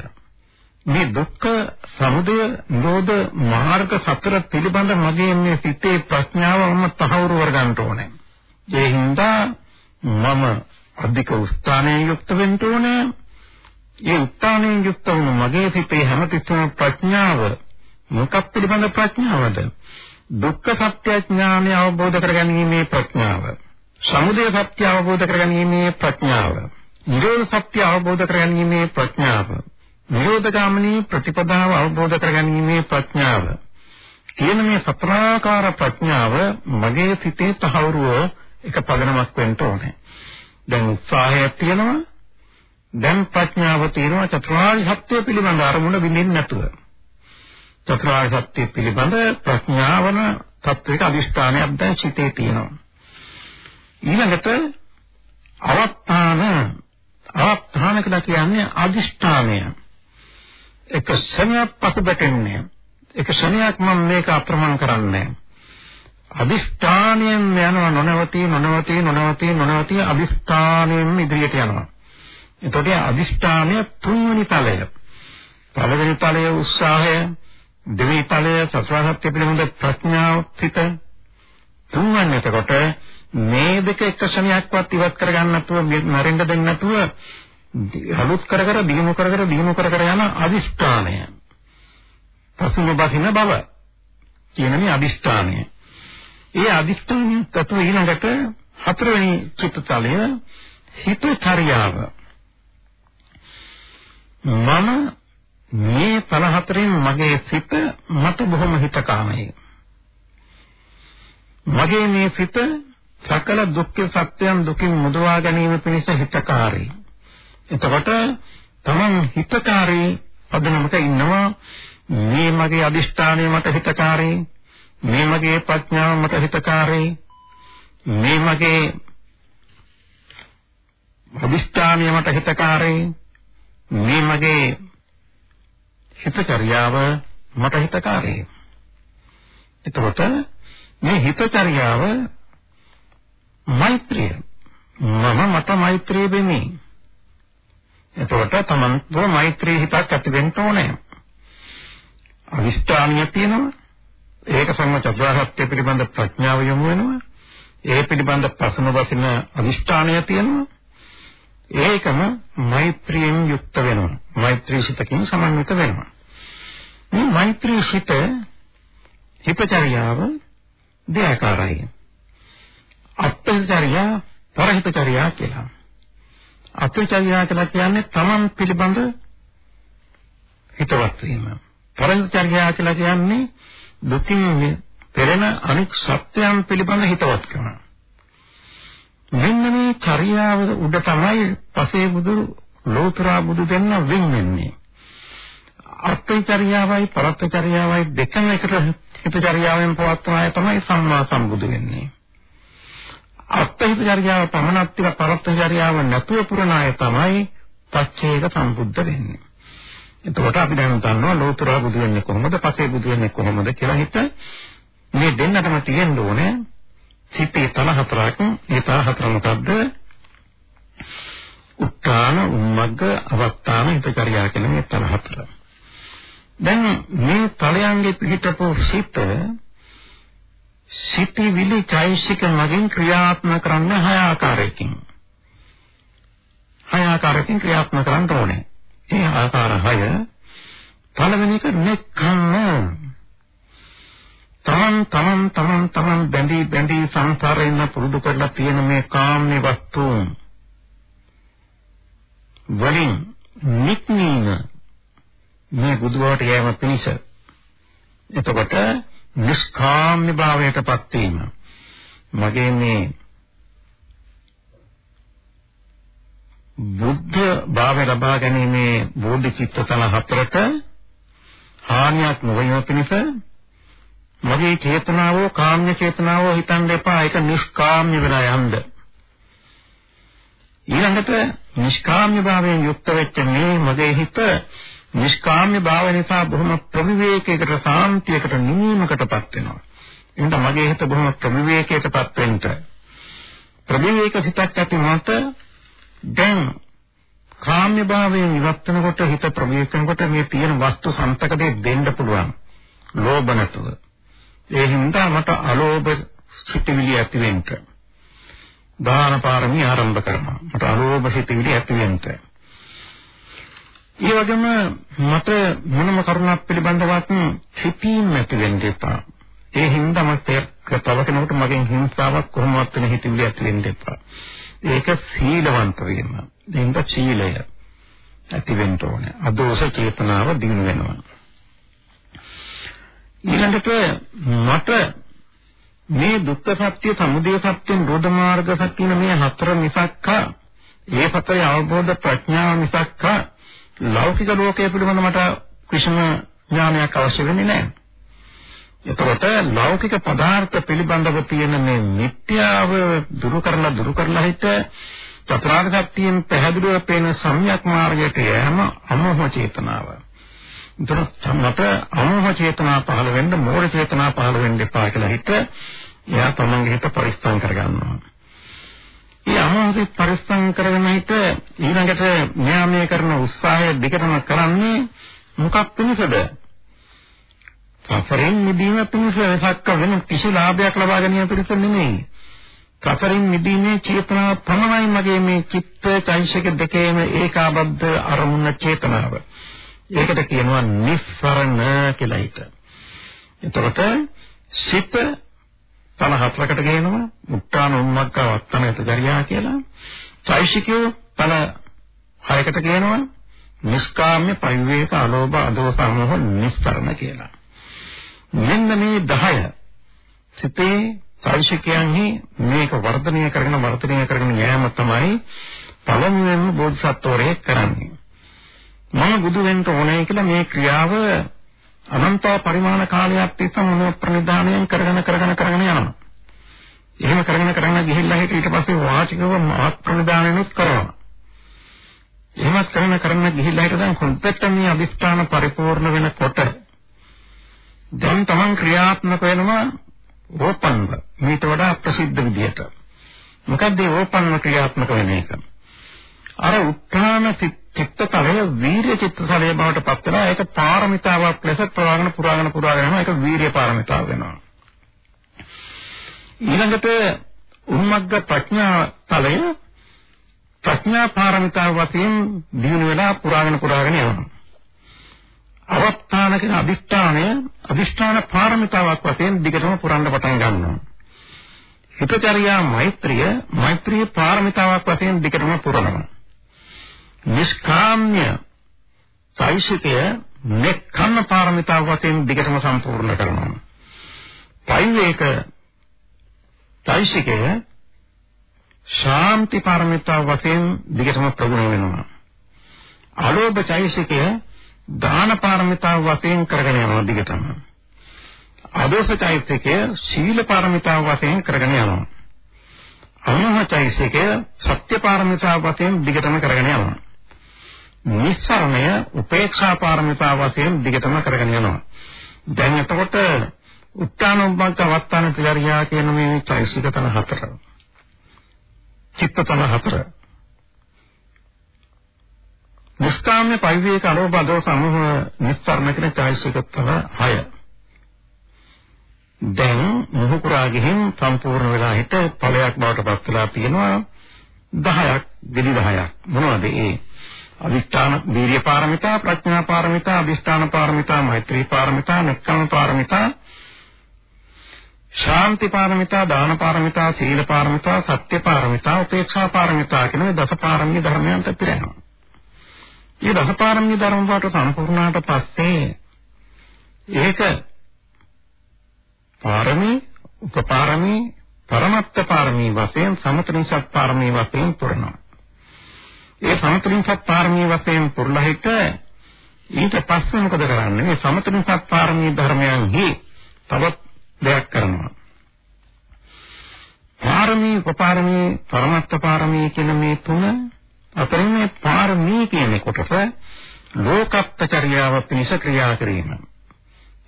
මේ දුක්ඛ සමුදය නිරෝධ මාර්ග සතර පිළිබඳ මගේ මේ සිතේ ප්‍රඥාව මම තහවුරු කරගන්න ඕනේ. ඒ හින්දා මම අධික උස්ථානයේ යුක්ත වෙන්න ඕනේ. ඒ උස්ථානයේ යුක්ත වුණු මගේ සිතේ හැමතිස්සම ප්‍රඥාව මොකක් පිළිබඳ ප්‍රඥාවද? දුක්ඛ සත්‍ය ඥානය අවබෝධ කරගැනීමේ ප්‍රඥාව. සමුදය සත්‍ය අවබෝධ කරගැනීමේ ප්‍රඥාව. නිරෝධ සත්‍ය අවබෝධ කරගැනීමේ ප්‍රඥාව. නිරෝධගාමිනී ප්‍රතිපදාව අවබෝධ කරගැනීමේ ප්‍රඥාව කියන මේ සතරාකාර ප්‍රඥාව මගේ සිතේ තහවුරුව එක පදනමක් වෙන්න ඕනේ. දැන් උත්සාහයක් තියෙනවා. දැන් ප්‍රඥාව තියෙනවා චතුරාර්ය සත්‍ය පිළිබඳ අරමුණ විඳින්න නැතුව. චතුරාර්ය සත්‍ය පිළිබඳ ප්‍රඥාවන තත්වයක අදිෂ්ඨානයක් දැන් සිතේ තියෙනවා. ඊළඟට අවස්ථාන අවස්ථාන කියලා කියන්නේ අදිෂ්ඨානය. එක ශරණයක් පසුබැටෙන්නේ. එක ශරණයක් මම මේක අප්‍රමාණ කරන්නේ. අදිෂ්ඨානයෙන් යනවා නොනවතී නොනවතී නොනවතී නොනවතී අදිෂ්ඨානයෙන් ඉදිරියට යනවා. එතකොට අදිෂ්ඨානය තුන්වෙනි තලය. පළවෙනි තලයේ උත්සාහය, දෙවෙනි තලය සස්වාසත්‍ය පිළිබඳ ප්‍රඥාව පිට තුන්වෙනි එතකොට මේ දෙක එක ක්ෂණයක්වත් ඉවත් කරගන්න නැතුව මරෙන්න දෙන්න නැතුව අලුත් කර කර දිනු කර කර දිනු කර කර යන අදිෂ්ඨානය. පසුම බසින බව කියන මේ අදිෂ්ඨානය. ඒ අදිෂ්ඨානය තතු ඊළඟට හතරවෙනි චිත්තතලය හිතචර්යාව. මම මේ 54න් මගේ සිත මට බොහොම හිතකාමයි. මගේ මේ සිත සකල දුක්ඛ සත්‍යයන් දුකින් මුදවා ගැනීම පිණිස හිතකාරී. එතකොට තමන් හිතකාරී පදනමක ඉන්නවා මේ මගේ අදිෂ්ඨානය මට හිතකාරී මේ මගේ ප්‍රඥාව මට හිතකාරී මේ මගේ අදිෂ්ඨානය මට හිතකාරී මේ මගේ හිතචර්යාව මට හිතකාරී. එතකොට මේ හිතචර්යාව මෛත්‍රිය. මම මට මෛත්‍රිය වෙමි. එතකොට තමන්ව මෛත්‍රී හිතක් ඇති වෙන්න ඕනේ. අවිෂ්ඨානිය තියෙනවා. ඒක සම්ම චතුරාර්ය පිළිබඳ ප්‍රඥාව යොමු වෙනවා. ඒ පිළිබඳ ප්‍රශ්න වශයෙන් අදිෂ්ඨානය තියෙනවා. ඒකම මෛත්‍රියෙන් යුක්ත වෙනවා. මෛත්‍රී සිතකින් සමන්විත වෙනවා. මේ මෛත්‍රී සිත හිතචර්යාව දෙආකාරයි. අත්පචර්යා පරහිතචර්යා කියලා. අත්පචර්යා කියලා කියන්නේ තමන් පිළිබඳ හිතවත් වීම. පරහිතචර්යා කියලා කියන්නේ දුකින් පෙරෙන අනික් සත්‍යයන් පිළිබඳ හිතවත්කම. මෙන්න මේ චර්යාව උඩ තමයි පසේ බුදු ලෝතර බුදු දෙන්න වෙන් වෙන්නේ. අර්ථචර්යාවයි පරත්චර්යාවයි දෙකම එකට හිතචර්යාවෙන් පවත්වන අය තමයි සම්මා සම්බුදු වෙන්නේ. අර්ථචර්යාව පමණක් තිබ පරත්චර්යාව නැතුව පුරණ අය තමයි පච්චේක සම්බුද්ධ වෙන්නේ. එතකොට අපි දැන් දන්නවා ලෝතර බුදු වෙන්නේ කොහොමද, පසේ බුදු වෙන්නේ කොහොමද කියලා හිත මේ දෙන්නටම තියෙන්න ඕනේ සිතේ තල හතරක්. ඒ තල හතර මොකද්ද? උත්තාන, උම්මග්ග, අවස්ථාන, හිතචර්යා කියන මේ තල හතර. දැන් මේ තලයන්ගේ පිහිටපු සිත සිටිවිලි චෛසික මගින් ක්‍රියාත්මක කරන්න හය ආකාරයකින්. හය ආකාරයකින් ක්‍රියාත්මක කරන්න ඕනේ. ඒ ආකාර හය පළවෙනි එක නෙක්ඛම්ම තමන් තමන් තමන් තමන් බැඳී බැඳී සංසාරේ ඉන්න පුරුදු කරලා තියෙන මේ කාම්‍ය වස්තුන් වලින් නික්මීම මේ බුදුවට යෑම පිණිස. එතකොට නිෂ්කාම්‍ය භාවයටපත් වීම. මගේ මේ බුද්ධ භාවය ලබා ගැනීමේ බෝධිචිත්ත තල හතරට හානියක් නොවන පිණිස මගේ චේතනාව කාම්‍ය චේතනාව හිතන්න එපා ඒක නිෂ්කාම්‍ය වෙලා යන්න ඊළඟට නිෂ්කාම්‍ය භාවයෙන් යුක්ත වෙච්ච මේ මගේ හිත නිෂ්කාම්‍ය භාවය නිසා බොහොම ප්‍රවිවේකයකට සාන්තියකට නිවීමකටපත් වෙනවා එහෙනම් මගේ හිත බොහොම ප්‍රවිවේකයකටපත් වෙන්න ප්‍රවිවේක හිතක් ඇති මත දැන් කාම්‍ය භාවයෙන් ඉවත් වෙනකොට හිත ප්‍රවේශනකොට මේ තියෙන වස්තු සම්පතකදී දෙන්න පුළුවන්. ලෝභ නැතුව. ඒ හින්දා මට අලෝභ සිතිවිලි ඇති වෙන්න. දාන පාරමී ආරම්භ කරනවා. මට අලෝභ සිතිවිලි ඇති වෙන්න. ඒ වගේම මට මොනම කරුණක් පිළිබඳවත් සිතීම් නැති වෙන්න එපා. ඒ හින්දා මට තව කෙනෙකුට මගෙන් හිංසාවක් කොහොමවත් වෙන හිතිවිලි ඇති වෙන්න එපා. ඒක සීලවන්ත වීම. දෙන්න සීලය. ඇති වෙන්න ඕනේ. අදෝෂ චේතනාව දිනු වෙනවා. ඊළඟට මට මේ දුක්ඛ සත්‍ය, සමුදය සත්‍ය, නිරෝධ මාර්ග සත්‍ය මේ හතර මිසක්ක ඒ හතරේ අවබෝධ ප්‍රඥාව මිසක්ක ලෞකික ලෝකයේ පිළිබඳ මට කිසිම ඥානයක් අවශ්‍ය වෙන්නේ නැහැ. එතකොට ලෞකික පදාර්ථ පිළිබඳව තියෙන මේ මිත්‍යාව දුරු කරලා දුරු කරලා හිට චතුරාර්ය සත්‍යයෙන් පැහැදිලිව පේන සම්‍යක් මාර්ගයට යෑම අමෝහ චේතනාව. එතකොට මට අමෝහ චේතනා පහළ වෙන්න මෝහ චේතනා පහළ වෙන්න එපා කියලා හිත එයා තමන්ගේ හිත පරිස්සම් කරගන්නවා. මේ අමෝහය පරිස්සම් කරගෙන හිත ඊළඟට න්යාමයේ කරන උත්සාහය දෙකම කරන්නේ මොකක් පිණිසද? සසරෙන් මිදීම පිණිස සක්ක වෙන කිසි ලාභයක් ලබා ගැනීම පිණිස නෙමෙයි. සසරින් මිදීමේ චේතනාව පමණයි මගේ මේ චිත්ත චෛතසික දෙකේම ඒකාබද්ධ අරමුණ චේතනාව. ඒකට කියනවා නිස්සරණ කියලා හිත. එතකොට සිත තන හතරකට ගේනවා මුත්‍රාන උම්මක්ක වත්තනයට දරියා කියලා. චෛතසිකය තන හයකට ගේනවා නිස්කාම්‍ය පරිවේක අලෝභ අදෝස අමෝහ නිස්සරණ කියලා. මෙන්න මේ 10 සිතේ සාවිශකයන්හි මේක වර්ධනය කරගෙන වර්ධනය කරගෙන යෑම තමයි පළමුවෙන්ම බෝධිසත්වරේ කරන්නේ. මම බුදු වෙන්න ඕනේ කියලා මේ ක්‍රියාව අනන්ත පරිමාණ කාලයක් තිස්සේ මොන ප්‍රනිධානයෙන් කරගෙන කරගෙන කරගෙන යනවා. එහෙම කරගෙන කරගෙන ගිහිල්ලා හිට ඊට පස්සේ වාචිකව මහත් ප්‍රනිධානයනුත් කරනවා. එහෙමත් කරන කරන ගිහිල්ලා හිට දැන් හොඳට මේ අදිස්ථාන පරිපූර්ණ වෙනකොට දැන් තමන් ක්‍රියාත්මක වෙනවා ඕපන්න මේට වඩා ප්‍රසිද්ධ විදියට. මොකද ඒ ඕපන්න ක්‍රියාත්මක වෙන එක. අර උත්හාන චිත්තතලය වීර්ය චිත්තතලය බවට පත් වෙනවා. ඒක පාරමිතාවක් ලෙස ප්‍රවාහන පුරාගෙන පුරාගෙන යනවා. ඒක වීර්ය පාරමිතාව වෙනවා. ඊළඟට උම්මග්ග ප්‍රඥා තලය ප්‍රඥා පාරමිතාව වශයෙන් දිනු වෙලා පුරාගෙන පුරාගෙන යනවා. අවස්ථාන කියන අදිෂ්ඨානය අදිෂ්ඨාන පාරමිතාවක් වශයෙන් දිගටම පුරන්න පටන් ගන්නවා. හිතචර්යා මෛත්‍රිය මෛත්‍රී පාරමිතාවක් වශයෙන් දිගටම පුරනවා. නිෂ්කාම්‍ය සයිසිකය නෙක්ඛන්න පාරමිතාව වශයෙන් දිගටම සම්පූර්ණ කරනවා. පෛවේක සයිසිකය ශාන්ති පාරමිතාව වශයෙන් දිගටම ප්‍රගුණ වෙනවා. අලෝභ චෛසිකය දාන පාරමිතාව වශයෙන් කරගෙන යනවා දිගටම. ආදෝෂ චෛත්‍යකය සීල පාරමිතාව වශයෙන් කරගෙන යනවා. අමෝහ චෛත්‍යකය සත්‍ය පාරමිතාව වශයෙන් දිගටම කරගෙන යනවා. නිස්සරණය උපේක්ෂා පාරමිතාව වශයෙන් දිගටම කරගෙන යනවා. දැන් එතකොට උත්තානෝම්බන්ත වත්තාන ක්‍රියා කියන මේ චෛසික තන හතර. චිත්ත තන හතර. නිස්කාම්‍ය පරිවේක අලෝභ දෝෂ අමෝහ නිස්සාරණ කියන චෛතසික තව 6. දැන් මොහුකුරා ගිහින් සම්පූර්ණ වෙලා හිට ඵලයක් බවට පත් වෙලා තියෙනවා 10ක් දෙවි 10ක් මොනවද ඒ අදිෂ්ඨාන වීර්ය පාරමිතා ප්‍රඥා පාරමිතා අදිෂ්ඨාන පාරමිතා මෛත්‍රී පාරමිතා නික්කම පාරමිතා ශාන්ති පාරමිතා දාන පාරමිතා සීල පාරමිතා සත්‍ය පාරමිතා උපේක්ෂා පාරමිතා කියන දස පාරමී ධර්මයන්ට පිරෙනවා මේ දසපාරමී ධර්ම වට සම්පූර්ණාට පස්සේ ඒක පාරමී, උපපාරමී, පරමත්ත පාරමී වශයෙන් සමතනිසත් පාරමී වශයෙන් පුරනවා. ඒ සමතනිසත් පාරමී වශයෙන් පුරලා හිට ඊට පස්සේ මොකද කරන්නේ? මේ සමතනිසත් පාරමී ධර්මයන්හි තවත් දෙයක් කරනවා. පාරමී, උපපාරමී, පරමත්ත පාරමී කියන මේ තුන අතරින් මේ පාරමී කියන කොටස ලෝකප්පචර්යාව පිණිස ක්‍රියා කිරීම.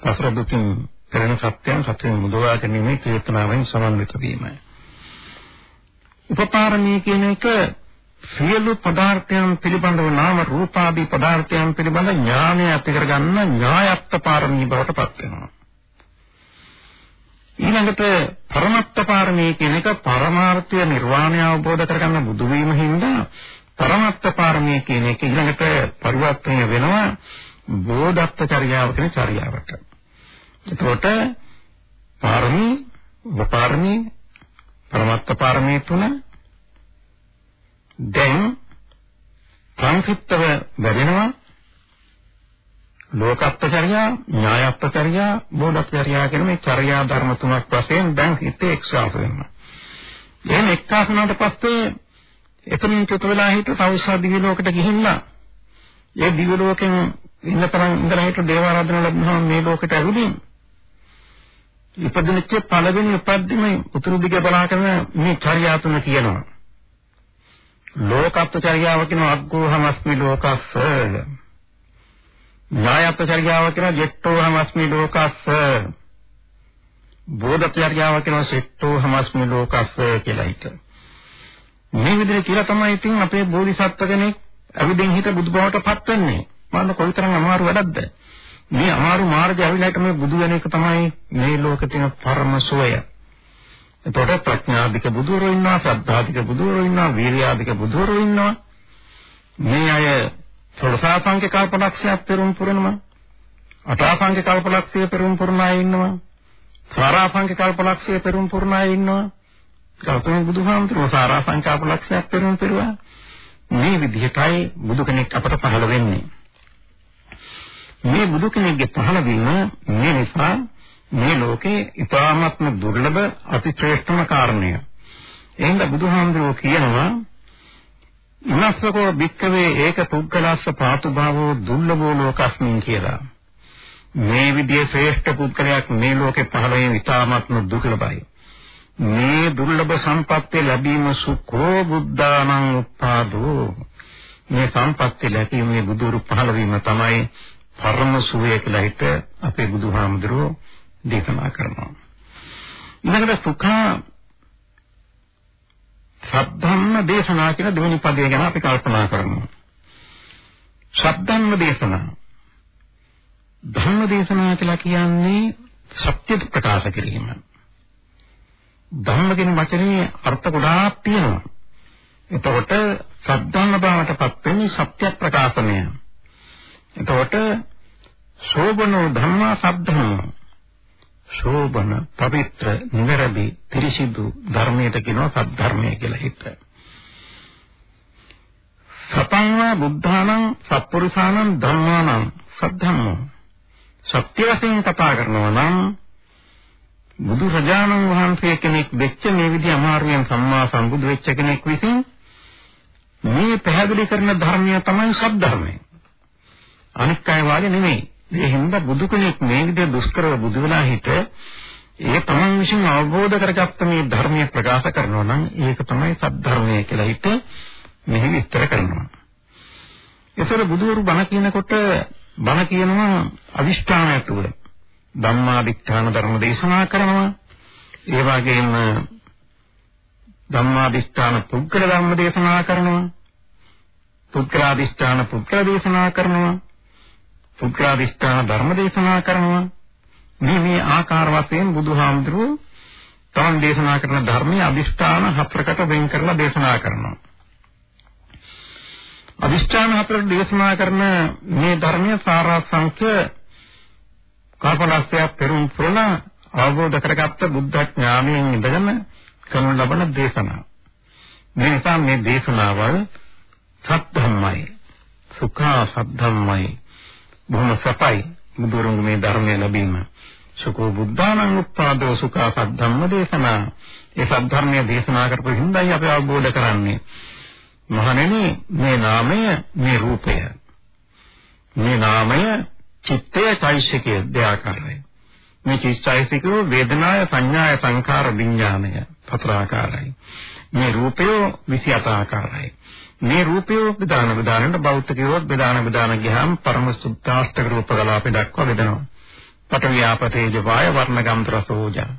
සසර දුකින් පෙරෙන සත්‍යයන් සත්‍යයෙන් මුදවා ගැනීමේ චේතනාවෙන් සමන්විත වීමයි. උපපාරමී කියන එක සියලු පදාර්ථයන් පිළිබඳව නාම රූපාදී පදාර්ථයන් පිළිබඳ ඥානය ඇති කරගන්න ඥායත්ත පාරමී බවට පත් වෙනවා. ඊළඟට පරමත්ත පාරමී කියන එක පරමාර්ථය නිර්වාණය අවබෝධ කරගන්න බුදු වීම හින්දා පරමත්ත පාරමී කියන එක ඊළඟට පරිවර්තනය වෙනවා බෝධත්ත චර්යාව කියන චර්යාවට. එතකොට පාරමී, වපාරමී, පරමත්ත පාරමී තුන දැන් සංසිද්ධව වැඩෙනවා ලෝකත්ත්චර්යා ඥායත්ත්චර්යා බෝධත්චර්යා කියන මේ චර්යා ධර්ම තුනක් වශයෙන් දැන් හිතේ එක්සාස වෙනවා. එහෙනම් එක්සාස වුණාට පස්සේ එතනින් චුත වෙලා හිට තවසා දිව්‍ය ලෝකෙට ගිහිල්ලා ඒ දිව්‍ය ලෝකෙන් ඉන්න තරම් ඉඳලා හිට දේව ආරාධන ලැබුණාම මේ ලෝකෙට ඇවිදින් ඉපදිනච්ච පළවෙනි උපද්දිමේ උතුරු දිග බලාගෙන මේ චර්යා තුන කියනවා. ලෝකත්ත්චර්යාව කියන අග්ගෝහමස්මි ලෝකස්ස ඥායත්චර්යාව කියන ජෙට්ටෝහමස්මි ලෝකස්ස බෝධචර්යාව කියන සෙට්ටෝහමස්මි ලෝකස්ස කියලා හිත. මේ විදිහට කියලා තමයි ඉතින් අපේ බෝධිසත්ව කෙනෙක් අවිදින් හිත බුදුබවට පත් වෙන්නේ. මම කොයිතරම් අමාරු වැඩක්ද? මේ අමාරු මාර්ගය ඇවිල්ලාට මේ බුදු වෙන එක තමයි මේ ලෝකේ තියෙන පරම සෝය. එතකොට ප්‍රඥාධික බුදුරෝ ඉන්නවා, සද්ධාධික බුදුරෝ ඉන්නවා, වීර්යාධික බුදුරෝ ඉන්නවා. මේ අය සෝසාසංඛ්‍ය කල්පලක්ෂයක් පෙරම් පුරනවා. අටාසංඛ්‍ය කල්පලක්ෂය පෙරම් පුරන අය ඉන්නවා. සාරාසංඛ්‍ය කල්පලක්ෂය පෙරම් පුරන අය ඉන්නවා. ගෞතම බුදුහාමුදුරුවෝ සාරාසංඛ්‍ය කල්පලක්ෂයක් පෙරම් පෙරුවා. මේ විදිහටයි බුදු කෙනෙක් අපට පහළ වෙන්නේ. මේ බුදු කෙනෙක්ගේ පහළවීම මේ නිසා මේ ලෝකේ ඉතාමත්ම දුර්ලභ අති ශ්‍රේෂ්ඨම කාරණය. එහෙනම් බුදුහාමුදුරුවෝ කියනවා ඉමස්සකෝ භික්කවේ ඒක පුද්ගලස්ස පාතුභාවෝ දුර්ලභෝ ලෝකස්මින් කියලා. මේ විදිහේ ශ්‍රේෂ්ඨ පුද්ගලයක් මේ ලෝකේ පහළ වෙන ඉතාමත්ම දුර්ලභයි. මේ දුර්ලභ සම්පත්තිය ලැබීම සුඛෝ බුද්ධානං උපාදෝ මේ සම්පත්තිය ලැබීමේ බුදුරු පහළ වීම තමයි පරම සුවය කියලා හිත අපේ බුදුහාමුදුරුවෝ දේශනා කරනවා. ඊළඟට සුඛා සද්ධම්ම දේශනා කියන දෙවෙනි පදය ගැන අපි කල්පනා කරමු. සද්ධම්ම දේශනා ධර්ම දේශනා කියලා කියන්නේ සත්‍ය ප්‍රකාශ කිරීම. ධම්ම කියන වචනේ අර්ථ ගොඩාක් තියෙනවා. එතකොට සද්ධම්ම බවටපත් වෙන්නේ සත්‍ය ප්‍රකාශනය. එතකොට ශෝබනෝ ධම්මා සද්ධම්ම ශෝබන පවිත්‍ර නිවැරදි ත්‍රිසිදු ධර්මයට කියනවා සද්ධර්මය කියලා හිත. සතංවා බුද්ධානං සත්පුරුෂානං ධම්මානං සද්ධම්මෝ සත්‍ය වශයෙන් කතා කරනවා නම් බුදු රජාණන් වහන්සේ කෙනෙක් වෙච්ච මේ විදිහ අමාරුවෙන් සම්මා සම්බුදු වෙච්ච කෙනෙක් විසින් මේ පැහැදිලි කරන ධර්මය තමයි සද්ධර්මය. අනික් අය වාගේ නෙමෙයි. ඒ හින්දා බුදු කෙනෙක් මේ විදිහ දුෂ්කරව බුදු වෙලා හිට ඒ තමන් විසින් අවබෝධ කරගත්ත මේ ධර්මය ප්‍රකාශ කරනවා නම් ඒක තමයි සද්ධර්මය කියලා හිත මෙහි විස්තර කරනවා. ඒසර බුදුවරු බණ කියනකොට බණ කියනවා අවිෂ්ඨානය තුළ ධම්මාදිත්‍යාන ධර්ම දේශනා කරනවා. ඒ වගේම ධම්මාදිස්ථාන පුද්ගල ධර්ම දේශනා කරනවා. පුද්ගලාදිස්ථාන පුද්ගල දේශනා කරනවා. පුද්ගලාදිස්ථාන ධර්ම දේශනා කරනවා. මේ මේ ආකාර වශයෙන් බුදුහාමුදුරුවෝ තමන් දේශනා කරන ධර්මයේ අදිෂ්ඨාන හතරකට වෙන් කරලා දේශනා කරනවා. අදිෂ්ඨාන හතරට දේශනා කරන මේ ධර්මයේ සාරාංශය කල්පලස්යක් පෙරුම් පුරන අවබෝධ කරගත්ත බුද්ධ ඥානයෙන් ඉඳගෙන කරන ලබන දේශනා. මේ නිසා මේ දේශනාවල් සත්‍යම්මයි සුඛා සද්ධම්මයි බොහොම සපයි බුදුරංගු මේ ධර්මය ලැබීම. සුඛෝ බුද්ධානං උත්පාදෝ සුඛා සද්ධම්ම දේශනා. ඒ සද්ධර්මයේ දේශනා කරපු හිඳයි අපි අවබෝධ කරන්නේ. මහණෙනි මේ නාමය මේ රූපය. මේ නාමය චිත්තය චෛසිකය දෙආකාරයි. මේ චිත්තයිසිකෝ වේදනාය සංඥාය සංඛාර විඥානය හතර ආකාරයි. මේ රූපය 28 ආකාරයි. මේ රූපය බෙදාන බෙදානට බෞද්ධ කිව්වොත් බෙදාන බෙදාන ගියාම පරම සුද්ධාෂ්ටක රූප කලාපෙ දක්වා බෙදනවා. පඨවි ආපතේජ වාය වර්ණ ගන්ධ රස ඕජා.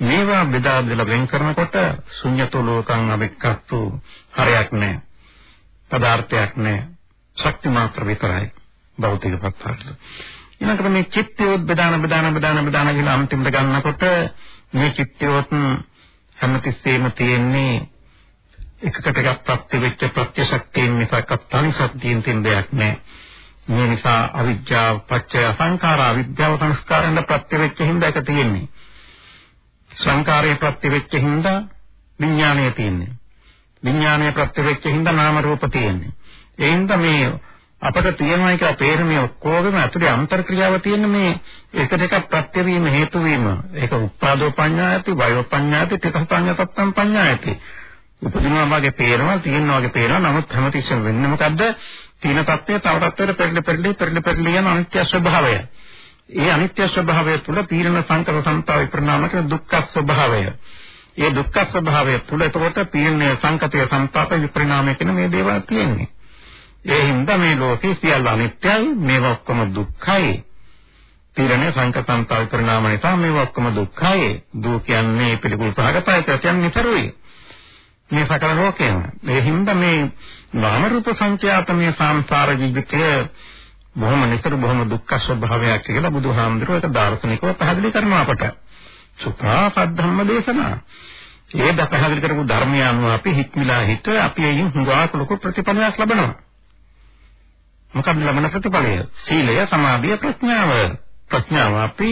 මේවා බෙදා බෙදලා වෙන් කරනකොට ශුන්‍යතෝ ලෝකං අවික්කත්තු හරයක් නැහැ. පදාර්ථයක් නැහැ. ශක්ති මාත්‍ර විතරයි. භෞතික පත්තරට. ඊළඟට මේ චිත්තයොත් බෙදාන බෙදාන බෙදාන බෙදාන කියලා අන්තිමට ගන්නකොට මේ චිත්තයොත් හැමතිස්සෙම තියෙන්නේ එකකට එකක් ප්‍රත්‍ය වෙච්ච ප්‍රත්‍ය ශක්තියෙන් මිසක් තනිසක්තියෙන් තියෙන දෙයක් නෑ. මේ නිසා අවිද්‍යාව පත්‍ය සංඛාර අවිද්‍යාව සංස්කාරෙන් ප්‍රත්‍ය වෙච්ච හින්දා එක තියෙන්නේ. සංඛාරයේ ප්‍රත්‍ය වෙච්ච හින්දා විඥානය තියෙන්නේ. විඥානයේ ප්‍රත්‍ය වෙච්ච හින්දා නාම රූප තියෙන්නේ. ඒ හින්දා මේ අපට තියෙනවා කියලා පේන මේ ඔක්කොගේම ඇතුලේ අන්තර්ක්‍රියාව තියෙන මේ එක දෙක ප්‍රත්‍ය වීම හේතු වීම ඒක උපාදෝ පඤ්ඤායති වයෝ පඤ්ඤායති තිකපඤ්ඤාතත්තම් පඤ්ඤායති උපදිනවා වගේ පේනවා තියෙනවා වගේ පේනවා නමුත් හැමතිස්සෙම වෙන්නේ මොකද්ද තීන තත්ත්වය තව තත්ත්වයකට පෙරලි පෙරලි පෙරලි පෙරලි යන අනිත්‍ය ස්වභාවය ඒ අනිත්‍ය ස්වභාවය තුළ පීරණ සංකර සංතාව විපරණාම කියන දුක්ඛ ස්වභාවය ඒ දුක්ඛ ස්වභාවය තුළ එතකොට පීරණ සංකතය සංතාප විපරණාම කියන මේ දේවල් තියෙන්නේ ඒ හින්දා මේ ලෝකේ සියල්ල අනිත්‍යයි මේවා ඔක්කොම දුක්ඛයි. තීරණේ සංකසන්තාව පරිණාම නිසා මේවා ඔක්කොම දුක්ඛයි. දුක කියන්නේ පිළිකුල් සහගතයි කියන්නේ නිතරුයි. මේ සකල ලෝකයම. ඒ හින්දා මේ නාම රූප සංඛ්‍යාත මේ සංසාර ජීවිතය බොහොම නිතර බොහොම දුක්ඛ ස්වභාවයක් කියලා බුදුහාමුදුරුවෝ ඒක දාර්ශනිකව පැහැදිලි කරනවා අපට. සුඛා සද්ධම්ම දේශනා. ඒ ද පැහැදිලි කරපු ධර්මය අනුව අපි හික්මිලා හිත අපි එයින් හුඟක් ලොකු ප්‍රතිඵලයක් ලබනවා. මොකක්ද ලබන ප්‍රතිඵලය? සීලය, සමාධිය, ප්‍රඥාව. ප්‍රඥාව අපි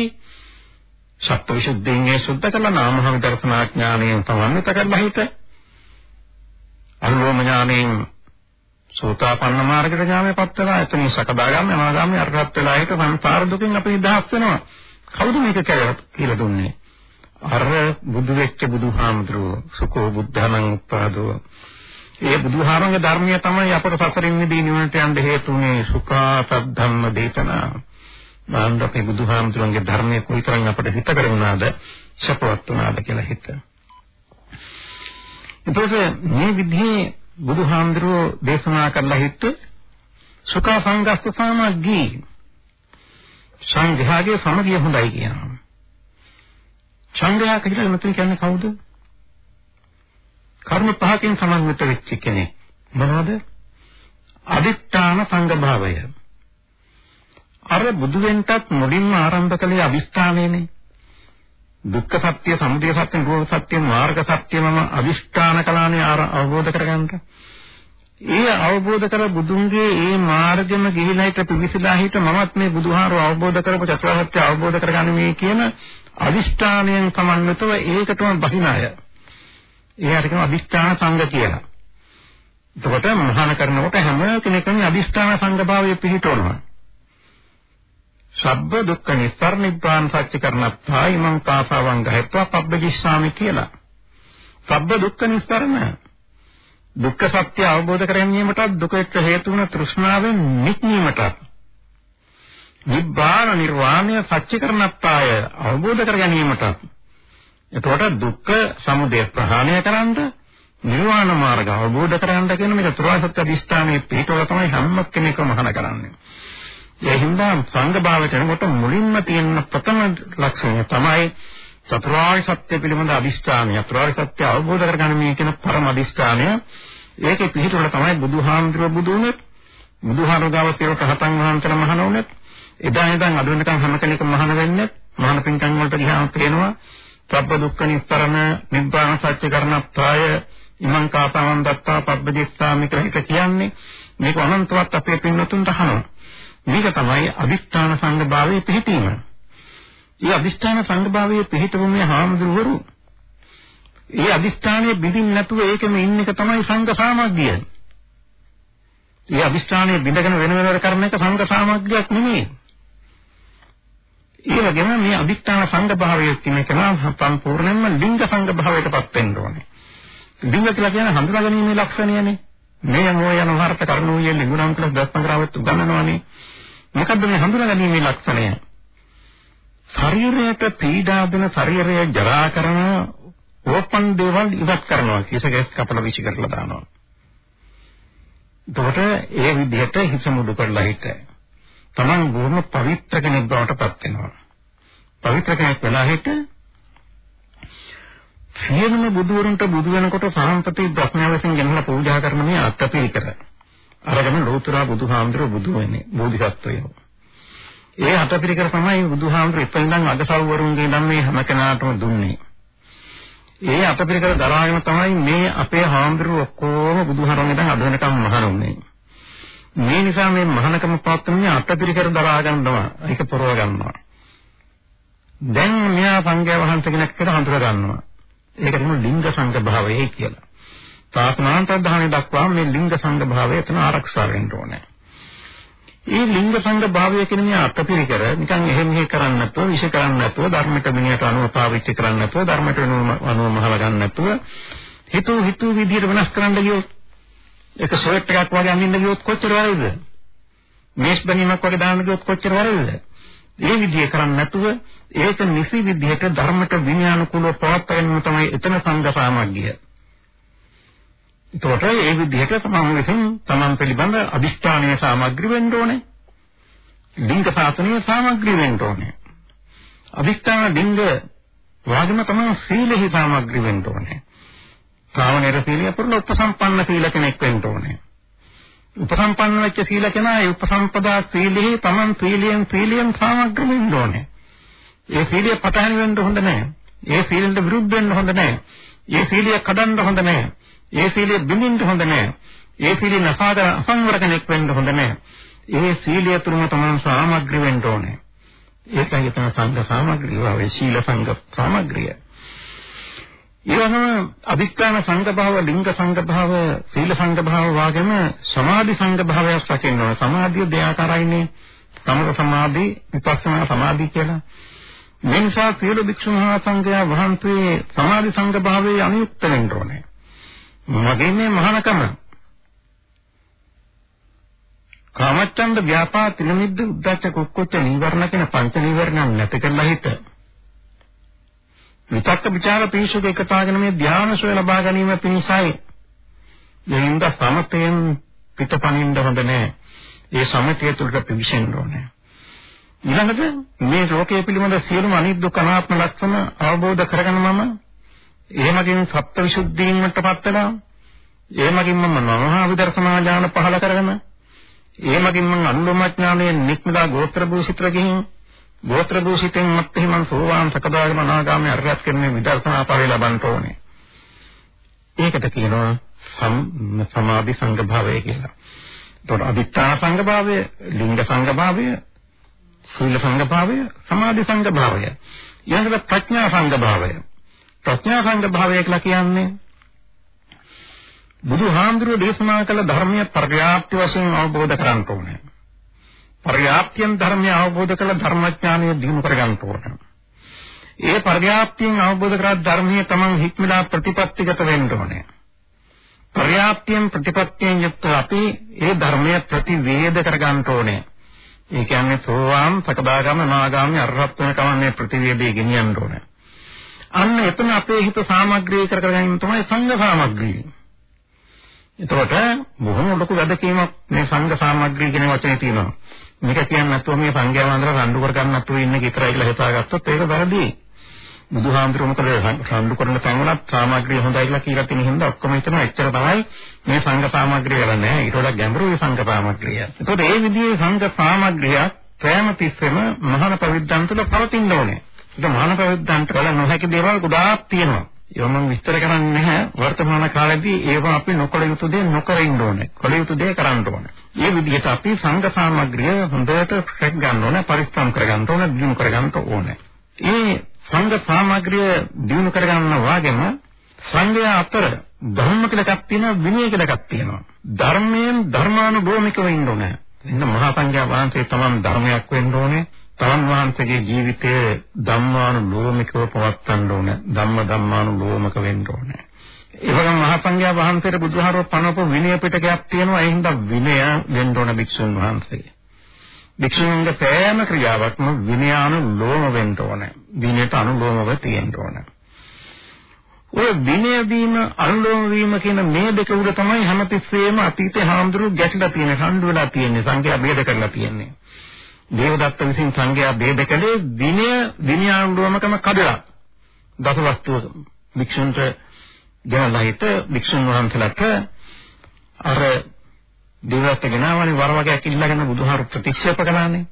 සත්‍යවිසුද්ධියෙන් සුද්ධ කළ නාමහම දර්ශනා ඥාණයෙන් සමන්විත කරලා හිත. අනුලෝම ඥාණයෙන් සෝතාපන්න මාර්ගයට ඥානයපත් වෙලා එතන සකදාගාමී අනාගාමී අරහත් වෙලා හිට සංසාර දුකින් අපි නිදහස් වෙනවා. කවුද මේක කියලා දුන්නේ? අර බුදු වෙච්ච බුදුහාමුදුරුවෝ සුකෝ බුද්ධානං උපාදෝ ඒ බුදුහාමගේ ධර්මය තමයි අපට සසරින් මිදී නිවනට යන්න හේතුනේ සුඛා සද්ධම්ම දේශනා. මාන්න අපේ බුදුහාමතුන්ගේ ධර්මයේ කොයිතරම් අපට හිත කරුණාද සපවත් වුණාද කියලා හිත. එතකොට මේ විදිහේ බුදුහාමුදුරුවෝ දේශනා කරලා හිට සුඛා සංගස්ස සමාග්ගී සංඝයාගේ සමගිය හොඳයි කියනවා. සංඝයා කියලා මෙතන කියන්නේ කවුද? කර්ම පහකින් සමන්විත වෙච්ච කෙනෙක්. මොනවද? අදිෂ්ඨාන සංගභාවය. අර බුදු වෙන්ටත් මුලින්ම ආරම්භ කළේ අදිෂ්ඨානයනේ. දුක්ඛ සත්‍ය, සමුදය සත්‍ය, නිරෝධ සත්‍ය, මාර්ග සත්‍ය මම අදිෂ්ඨාන කලානේ අවබෝධ කරගන්නට. ඒ අවබෝධ කර බුදුන්ගේ ඒ මාර්ගෙම ගිහිලා හිට පිවිසලා හිට මමත් මේ බුදුහාරව අවබෝධ කරපු චතුරාර්ය සත්‍ය අවබෝධ කරගන්න මේ කියන අදිෂ්ඨානයෙන් සමන්විතව ඒකටම බහිනාය. එයාට කියනවා අදිෂ්ඨාන සංඝ කියලා. එතකොට මහාන කරනකොට හැම කෙනෙක්ම අදිෂ්ඨාන සංඝ භාවයේ පිහිටවනවා. සබ්බ දුක්ඛ නිස්සාරණ නිබ්බාන සත්‍ය කරණත්තා ඉමං කාසාවං ගහත්වා පබ්බජිස්සාමි කියලා. සබ්බ දුක්ඛ නිස්සාරණ දුක්ඛ සත්‍ය අවබෝධ කර ගැනීමට දුකට හේතු වන තෘෂ්ණාවෙන් නික්මීමට නිබ්බාන නිර්වාණය සත්‍ය කරණත්තාය අවබෝධ කර ගැනීමට එතකොට දුක්ඛ සමුදය ප්‍රහාණය කරන්න නිර්වාණ මාර්ග අවබෝධ කරගන්න කියන මේක තුරාසත්‍ය අධිෂ්ඨානයේ පිටවල තමයි හැම කෙනෙක්ම මහාන කරන්නේ. ඒ හින්දා සංඝ භාවයට එනකොට මුලින්ම තියෙන ප්‍රථම ලක්ෂණය තමයි චතුරාර්ය සත්‍ය පිළිබඳ අධිෂ්ඨානය. චතුරාර්ය සත්‍ය අවබෝධ කරගන්න මේ කියන පරම අධිෂ්ඨානය. ඒකේ පිටවල තමයි බුදුහාමුදුරුවෝ බුදු වුණේ. බුදුහාමුදුරුවෝ පිරට හතන් වහන්සේලා මහාන වුණේ. එදා ඉඳන් අද වෙනකන් හැම කෙනෙක්ම මහාන වෙන්නේ. මහාන පින්කම් වලට ගියාම පේනවා සබ්බ දුක්ඛ නිස්සරණ නිබ්බාන සත්‍ය කරණත්තාය ඉමං කාසාවන් දත්තා පබ්බදිස්සාමි කියලා එක කියන්නේ මේක අනන්තවත් අපේ පින්නතුන්ට අහනවා. මේක තමයි අදිෂ්ඨාන සංගභාවයේ පිහිටීම. මේ අදිෂ්ඨාන සංගභාවයේ පිහිටුමේ හාමුදුරුවරු ඒ අදිෂ්ඨානයේ බිඳින් නැතුව ඒකෙම ඉන්න එක තමයි සංඝ සාමග්ගිය. මේ අදිෂ්ඨානයේ බිඳගෙන වෙන වෙනම කරන එක සංඝ සාමග්ගියක් නෙමෙයි. ඒ වගේම මේ අදිත්‍යාන සංඝ භාවය කියන එක නම් සම්පූර්ණයෙන්ම ලිංග සංඝ භාවයටපත් වෙන්න ඕනේ. ලිංග කියලා කියන්නේ හඳුනාගැනීමේ ලක්ෂණයනේ. මේ මොය යන වර්ත කරුණෝයේ ලිංගුණම් කියලා දස්පංගරාවත් උගන්වනවානේ. මොකද්ද මේ හඳුනාගැනීමේ ලක්ෂණය? ශරීරයට පීඩා දෙන ශරීරය ජරා කරන ඕපන් දේවල් ඉවත් කරනවා කිසකෙස් කපල විසි කරලා දානවා. එතකොට ඒ විදිහට හිස මුඩු කරලා හිටේ. තමන් බොහොම පවිත්‍ර කෙනෙක් බවට පත් වෙනවා. පවිත්‍ර කෙනෙක් වෙලා හිට සියලුම බුදුවරුන්ට බුදු වෙනකොට සාම්පති බ්‍රහ්මයන්ගෙන් ගෙනලා පූජා කරන මේ අත්පිරිකර. අරගෙන ලෝතුරා බුදුහාමුදුරුවෝ බුදු වෙන්නේ බෝධිසත්වයෝ. ඒ අත්පිරිකර තමයි බුදුහාමුදුරුවෝ ඉතින්නම් අගසව්වරුන්ගේ නම් මේ හැම කෙනාටම දුන්නේ. ඒ අත්පිරිකර දරාගෙන තමයි මේ අපේ හාමුදුරුවෝ ඔක්කොම බුදුහාමුදුරුවෝ අද වෙනකම් මහණුන්නේ. මේ නිසා මේ මහානකම පාත්‍රණිය අටපිරිකර දරා ගන්නවා. ඒක පොරව ගන්නවා. දැන් මෙයා සංඝයා වහන්සේ කෙනෙක් කියලා හඳුනා ගන්නවා. ඒක තමයි ලිංග සංඝ භාවයයි කියලා. සාසනාන්තර දහනේ දක්වා මේ ලිංග සංඝ භාවය එතන ආරක්ෂා වෙන්න ඕනේ. මේ ලිංග සංඝ භාවය කියන මේ අත්පිරිකර නිකන් එහෙම මෙහෙ කරන්නේ නැතුව විශ් කරන්නේ නැතුව ධර්මයට විනයට අනුව පාවිච්චි කරන්නේ නැතුව ධර්මයට අනුව මහල ගන්න නැතුව හිතු හිතු විදියට වෙනස් කරන්න ගියොත් ඒක සොයට් එකක් වගේ අඳින්න ගියොත් කොච්චර වරයිද? මේස් බැනීමක් වගේ දාන්න ගියොත් කොච්චර වරයිද? ඒ විදිය කරන්නේ නැතුව ඒක නිසි විදිහට ධර්මයට විනයානුකූලව පවත්වාගෙන තමයි එතන සංඝ සාමග්ගිය. ඒතකොට ඒ විදිහට තමන් විසින් තමන් පිළිබඳ අදිෂ්ඨානීය සාමග්‍රි වෙන්න ඕනේ. ලිංග සාසනීය සාමග්‍රි වෙන්න ඕනේ. අදිෂ්ඨාන ලිංග වාග්ම තමයි සීලෙහි සාමග්‍රි වෙන්න ඕනේ. ශ්‍රාවණේර සීලිය පුරුණ උපසම්පන්න සීල කෙනෙක් වෙන්න ඕනේ. උපසම්පන්න වෙච්ච සීල කෙනා ඒ උපසම්පදා සීලෙහි තමන් සීලියෙන් සීලියෙන් සාමග්‍රි වෙන්න ඕනේ. ඒ සීලිය පතහන වෙන්න හොඳ නැහැ. ඒ සීලෙන්ට විරුද්ධ වෙන්න හොඳ නැහැ. ඒ සීලිය කඩන්න හොඳ නැහැ. ඒ සීලිය බිඳින්න හොඳ නැහැ. ඒ සීලිය නසාද අසංවර කෙනෙක් වෙන්න හොඳ නැහැ. ඒ සීලිය තුරම තමන් සාමග්‍රි වෙන්න ඕනේ. ඒකයි තමයි සංඝ සාමග්‍රිය වා සීල සංඝ සාමග්‍රිය. ඊළඟම අභිස්ථාන සංඝ භාව, ලිංග සංඝ භාව, සීල සංඝ භාව වගේම සමාධි සංඝ භාවයක් රකින්නවා. සමාධිය දෙආකාරයිනේ. සමත සමාධි, විපස්සනා සමාධි කියලා. මේ නිසා සියලු භික්ෂු මහා සංඝයා වහන්සේ සමාධි සංඝ භාවයේ අනුයුක්ත වෙන්න ඕනේ. මගේ මේ මහානකම. කාමච්ඡන්ද ව්‍යාපාද තිලමිද්ද උද්දච්ච කුක්කුච්ච නීවරණ කියන පංච නීවරණ නැති කරලා හිට. විතක්ක ਵਿਚාර පිහිසුක එකතාගෙන මේ ධ්‍යාන සොය ලබා ගැනීම පිණිසයි. දෙහිඳ සමතයෙන් පිටපණින්න හොඳ නැහැ ඒ සමතය තුළට පිවිසෙන්න ඕනේ. ඊළඟට මේ ලෝකයේ පිළිබඳ සියලුම අනිත්‍ය කනාත්ම ලක්ෂණ අවබෝධ කරගෙන මම එහෙමකින් සත්‍වවිසුද්ධීන් වලටපත් වෙනවා. එහෙමකින් මම මහා විදර්ශනා ඥාන පහල කරගෙන එහෙමකින් මම අනුලෝම ඥානයෙන් නික්මලා ගෝත්‍ර භූෂිතර ගිහින් ගෝත්‍ර භූෂිතෙන් මත් හිමන් සෝවාන් සකදාගම අනාගාමී අරහත් කරන්නේ විදර්ශනා ඵලය ලබන්න ඕනේ. ඒකට කියනවා සමාධි සංඝ භාවය කියලා. එතකොට අදිත්‍යා සංඝ භාවය, ලිංග සංඝ භාවය, සීල සංඝ භාවය, සමාධි සංඝ භාවය. ඊළඟට ප්‍රඥා සංඝ භාවය. ප්‍රඥා සංඝ භාවය කියලා කියන්නේ බුදුහාමුදුරුවෝ දේශනා කළ ධර්මයේ පර්යාප්ති වශයෙන් අවබෝධ කරගන්න ඕනේ. පර්යාප්තියෙන් ධර්මය අවබෝධ කළ ධර්මඥානය දිනු කරගන්න ඕනේ. ඒ පර්යාප්තියෙන් අවබෝධ කරගත් ධර්මයේ තමන් හික්මලා ප්‍රතිපත්තිගත වෙන්න ඕනේ. පර්යාප්තියෙන් ප්‍රතිපත්තියෙන් යුක්ත අපි ඒ ධර්මය ප්‍රතිවේද කරගන්න ඕනේ. ඒ කියන්නේ සෝවාන්, සකදාගාම, නාගාමී, අරහත් වෙනකම් මේ ප්‍රතිවේදයේ ගෙනියන්න ඕනේ. අන්න එතන අපේ හිත සාමග්‍රී කර කර ගැනීම තමයි සංඝ සාමග්‍රී. එතකොට බොහොම ලොකු වැදගත්කමක් මේ සංඝ සාමග්‍රී කියන වචනේ තියෙනවා. මේක කියන්නේ නැතුව මේ සංඝයා වන්දන රණ්ඩු කර ගන්න නැතුව ඉන්න කිතරයි කියලා හිතාගත්තොත් ඒක වැරදි. බුදුහාමුදුරුවෝ මොකද රණ්ඩු කරන තැන්වලත් සාමග්‍රිය හොඳයි කියලා කියලා තියෙන හින්දා ඔක්කොම හිතනවා එච්චර තමයි මේ සංඝ සාමග්‍රිය කරන්නේ නැහැ. ඊට වඩා ගැඹුරුයි සංඝ සාමග්‍රිය. එතකොට මේ විදිහේ සංඝ සාමග්‍රිය ප්‍රේම තිස්සෙම මහාන පවිද්දන් තුළ පවතින්න ඕනේ. ඒක මහාන ප්‍රවිද්දන්ට කල නොහැකි දේවල් ගොඩාක් තියෙනවා. ඒවා මම විස්තර කරන්නේ නැහැ. වර්තමාන කාලෙදී ඒවා අපි නොකළ යුතු දේ නොකර ඉන්න ඕනේ. කළ යුතු දේ කරන්න ඕනේ. මේ විදිහට අපි සංඝ සාමග්‍රිය හොඳට රැක් ගන්න ඕනේ, පරිස්සම් කර ගන්න ඕනේ, දිනු කර ගන්න ඕනේ. මේ සංඝ සාමග්‍රිය දිනු කර ගන්න වාගෙම සංඝයා අතර ධර්ම කියලා එකක් තියෙනවා, විනය කියලා එකක් තියෙනවා. ධර්මයෙන් ධර්මානුභෝමිකව ඉන්න ඕනේ. එන්න මහා සංඝයා වහන්සේ තමන් ධර්මයක් වෙන්න ඕනේ. තමන් වහන්සේගේ ජීවිතය ධම්මානුලෝමිකව පවත්වන්න ඕන. ධම්ම ධම්මානුලෝමක වෙන්න ඕන. ඒ වගේම මහා සංඝයා වහන්සේට බුදුහාරෝ පනවපු විනය පිටකයක් තියෙනවා. ඒ හින්දා විනය වෙන්න ඕන භික්ෂුන් වහන්සේ. භික්ෂුන්ගේ සෑම ක්‍රියාවක්ම විනයානුලෝම වෙන්න ඕන. විනයට අනුලෝමව තියෙන්න ඕන. ඔය විනය වීම අනුලෝම වීම කියන මේ දෙක උඩ තමයි හැමතිස්සෙම අතීතේ හාමුදුරුවෝ ගැටලා තියෙන්නේ, හඬු වෙලා තියෙන්නේ, සංඛ්‍යා ભેද කරලා තියෙන්නේ. දේවදත්ත විසින් සංඝයා ભેද කළේ විනය විනයානුරෝමකම කඩලා දසවස්තුව භික්ෂුන්ට ගෙනලා හිට භික්ෂුන් වහන්සේලාට අර දේවදත්ත ගෙනාවනේ වර වගේක් ඉල්ලගෙන බුදුහාර ප්‍රතික්ෂේප කළානේ.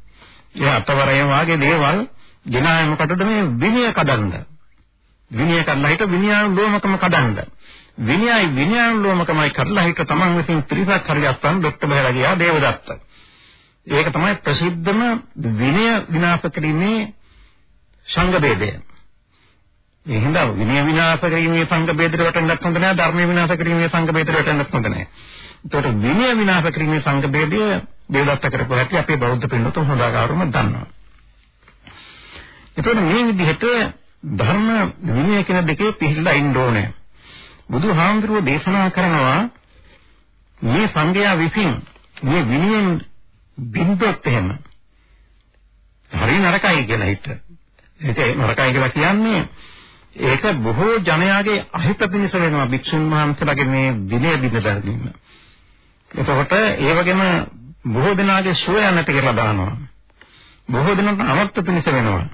ඒ අතවරය වාගේ දේවල් ගෙනාවේ මොකටද මේ විනය කඩන්න. විනය කරලා හිට විනයානුරෝමකම කඩන්න. විනයයි විනයානුරෝමකමයි කරලා හිට තමන් විසින් ත්‍රිසක් හරියස්සන් දෙට්ට බහලා ගියා දේවදත්ත. ඒක තමයි ප්‍රසිද්ධම විනය විනාශ කිරීමේ සංඝ ભેදය. ඒ හින්දා විනය විනාශ කිරීමේ සංඝ බේදයට වැටෙන්නත් හොඳ නැහැ ධර්ම විනාශ කිරීමේ සංඝ බේදයට වැටෙන්නත් හොඳ නැහැ. ඒතකොට විනය විනාශ කිරීමේ සංඝ බේදය දේවදත්ත කරපු හැටි අපේ බෞද්ධ පින්නතුන් හොඳාකාරවම දන්නවා. ඒතකොට මේ විදිහට ධර්ම විනය කියන දෙකේ පිළිලා ඉන්න ඕනේ. බුදුහාමුදුරුවෝ දේශනා කරනවා මේ සංඝයා විසින් මේ විනයෙන් බින්දොත් එහෙම හරි නරකයි කියලා හිත. ඒක නරකයි කියලා කියන්නේ ඒක බොහෝ ජනයාගේ අහිත පිණිස වෙනවා භික්ෂුන් වහන්සේලාගේ මේ විනය බිඳ දර්ගීම. එතකොට ඒ වගේම බොහෝ දෙනාගේ සුවය නැති කරලා දානවා. බොහෝ දෙනාට අනර්ථ පිණිස වෙනවා.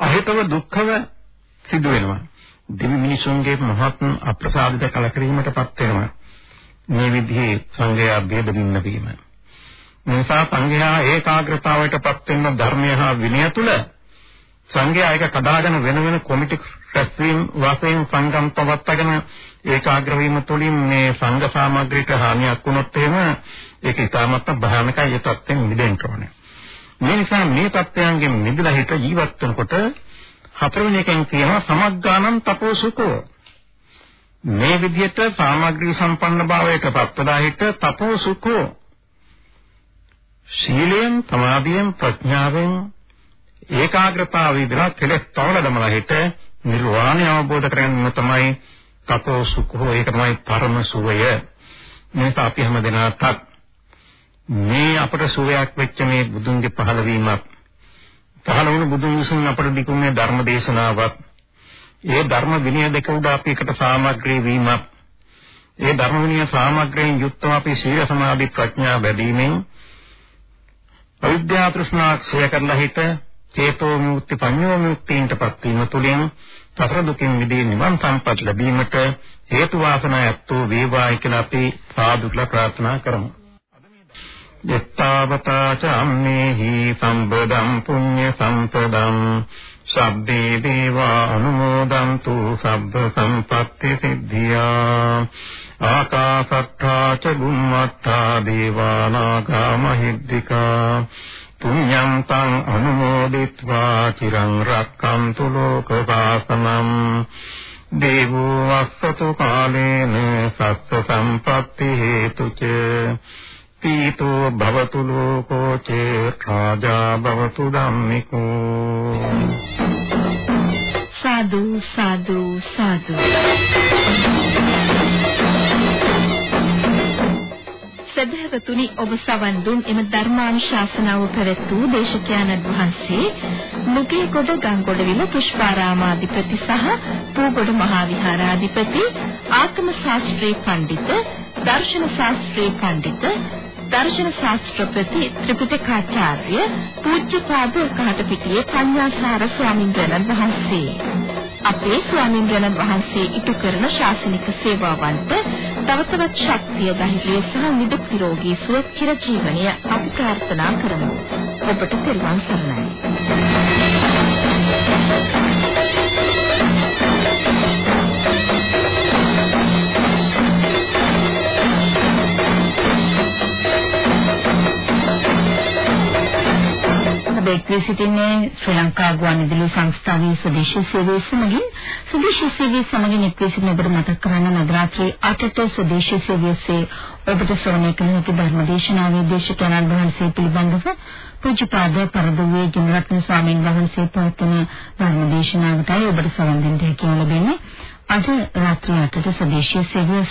අහිතව දුක්ඛව සිදු වෙනවා. දෙවි මිනිසුන්ගේ මහත් අප්‍රසාදිත කලකිරීමටපත් වෙනවා. මේ විදිහේ සංගය ભેද බින්න වීම. නිසා සංඝයා ඒකාග්‍රතාවයටපත් වෙන ධර්මය හා විනය තුල සංඝයා එක කඩාගෙන වෙන වෙන කොමිටි රැස්වීම වශයෙන් සංගම් පවත්වාගෙන ඒකාග්‍ර වීම තුළින් මේ සංඝ සාමග්‍රික හානියක් වුණොත් එහෙම ඒක ඉතාමත් භයානකයි ඒ තත්ත්වෙන් මිදෙන්න ඕනේ. මේ නිසා මේ තත්ත්වයන්ගෙන් මිදලා හිට ජීවත් වෙනකොට හතරවෙනි එකෙන් කියනවා සමග්ගානං තපෝසුකෝ මේ විදිහට සාමග්‍රී සම්පන්න භාවයක පත්වලා හිට තපෝසුකෝ ශීලයෙන් සමාධියෙන් ප්‍රඥාවෙන් ඒකාග්‍රතාව විදිහට කෙලෙස් තවල දමලා හිට නිර්වාණය අවබෝධ කරගන්න තමයි තපෝ සුඛෝ. ඒක තමයි පරම සුවය. මේක අපි හැම දිනකටත් මේ අපට සුවයක් වෙච්ච මේ බුදුන්ගේ පහළවීමක් පහළ වුණු බුදුන් විසින් අපට දීකුනේ ධර්ම දේශනාවක් ඒ ධර්ම විනය දෙක උඩ අපි එකට සාමග්‍රී වීමක් ඒ ධර්ම විනය සාමග්‍රයෙන් යුක්තව අපි සීල සමාධි ප්‍රඥා වැඩිමෙන් අවිද්‍යා තෘෂ්ණා ක්ෂය කරලා හිට චේතෝ මුක්ති පඤ්ඤෝ මුක්තියටපත් වීම තුළින් සතර දුකින් මිදී නිවන් සම්පත් ලැබීමට හේතු වාසනා ඇත්තෝ වේවායි කියලා අපි සාදුලා ප්‍රාර්ථනා කරමු. යත්තාවතා ච අම්මේහි සම්බදම් පුඤ්ඤ සම්පදම් සබ්බේ දේවා අනුමෝදන්තු සබ්බ සම්පත්ති සිද්ධියා. ආකාසත්තා ච බුම්මත්තා දේවා නාග මහිද්దికා. පුඤ්ඤං තං අනුමෝදිත්වා චිරං රක්ඛන්තු ලෝක වාසනං දේවෝ වස්සතු කාලේන සස්ස සම්පත්ති හේතුච පීතෝ භවතු ලෝකෝ චේ රාජා භවතු ධම්මිකෝ සාදු සාදු සාදු සදහවතුනි ඔබ සවන් දුන් එම ධර්මානුශාසනාව පැවැත් වූ දේශකයන්න් වහන්සේ මුගේගොඩ ගංගොඩවිල පුෂ්පාරාමාධිපති සහ පූගොඩ මහා විහාරාධිපති ආත්ම ශාස්ත්‍රී පඬිත දර්ශන ශාස්ත්‍රී පඬිත දර්ශන ශාස්ත්‍රපති ත්‍රිපිටකාචාර්ය පූජ්‍යපාද කහටපිටියේ පඤ්ඤාසාර ස්වාමීන් වහන්සේ අපේ ස්වාමීන් වහන්සේ ඉටු කරන ශාසනික සේවාවන්ට තව තවත් ශක්තිය ධෛර්යය සහ නිදුක් නිරෝගී සුව චිර ජීවනය අපි ප්‍රාර්ථනා කරමු. ඔබට තෙරුවන් සරණයි. එක්වී සිටින්නේ ශ්‍රී ලංකා ගුවන්විදුලි සංස්ථාවේ ස්වදේශීය සේවය සමගින්. ස්වදේශීය සේවය සමගින් එක්වී සිටින ඔබට මතක් කරන්න අද රාත්‍රී 8ට ස්වදේශීය සේවයේ ඔබට ශ්‍රවණය කරන හැකි ධර්මදේශනාවේ දේශකයන්න් වහන්සේ පිළිබඳව පූජ්‍යපාද පරදුවේ ජනරත්න ස්වාමීන් වහන්සේ පවත්වන ධර්මදේශනාවටයි ඔබට සවන් දෙන්න හැකියාව ලැබෙන්නේ. අද රාත්‍රී 8ට ස්වදේශීය සේවයේ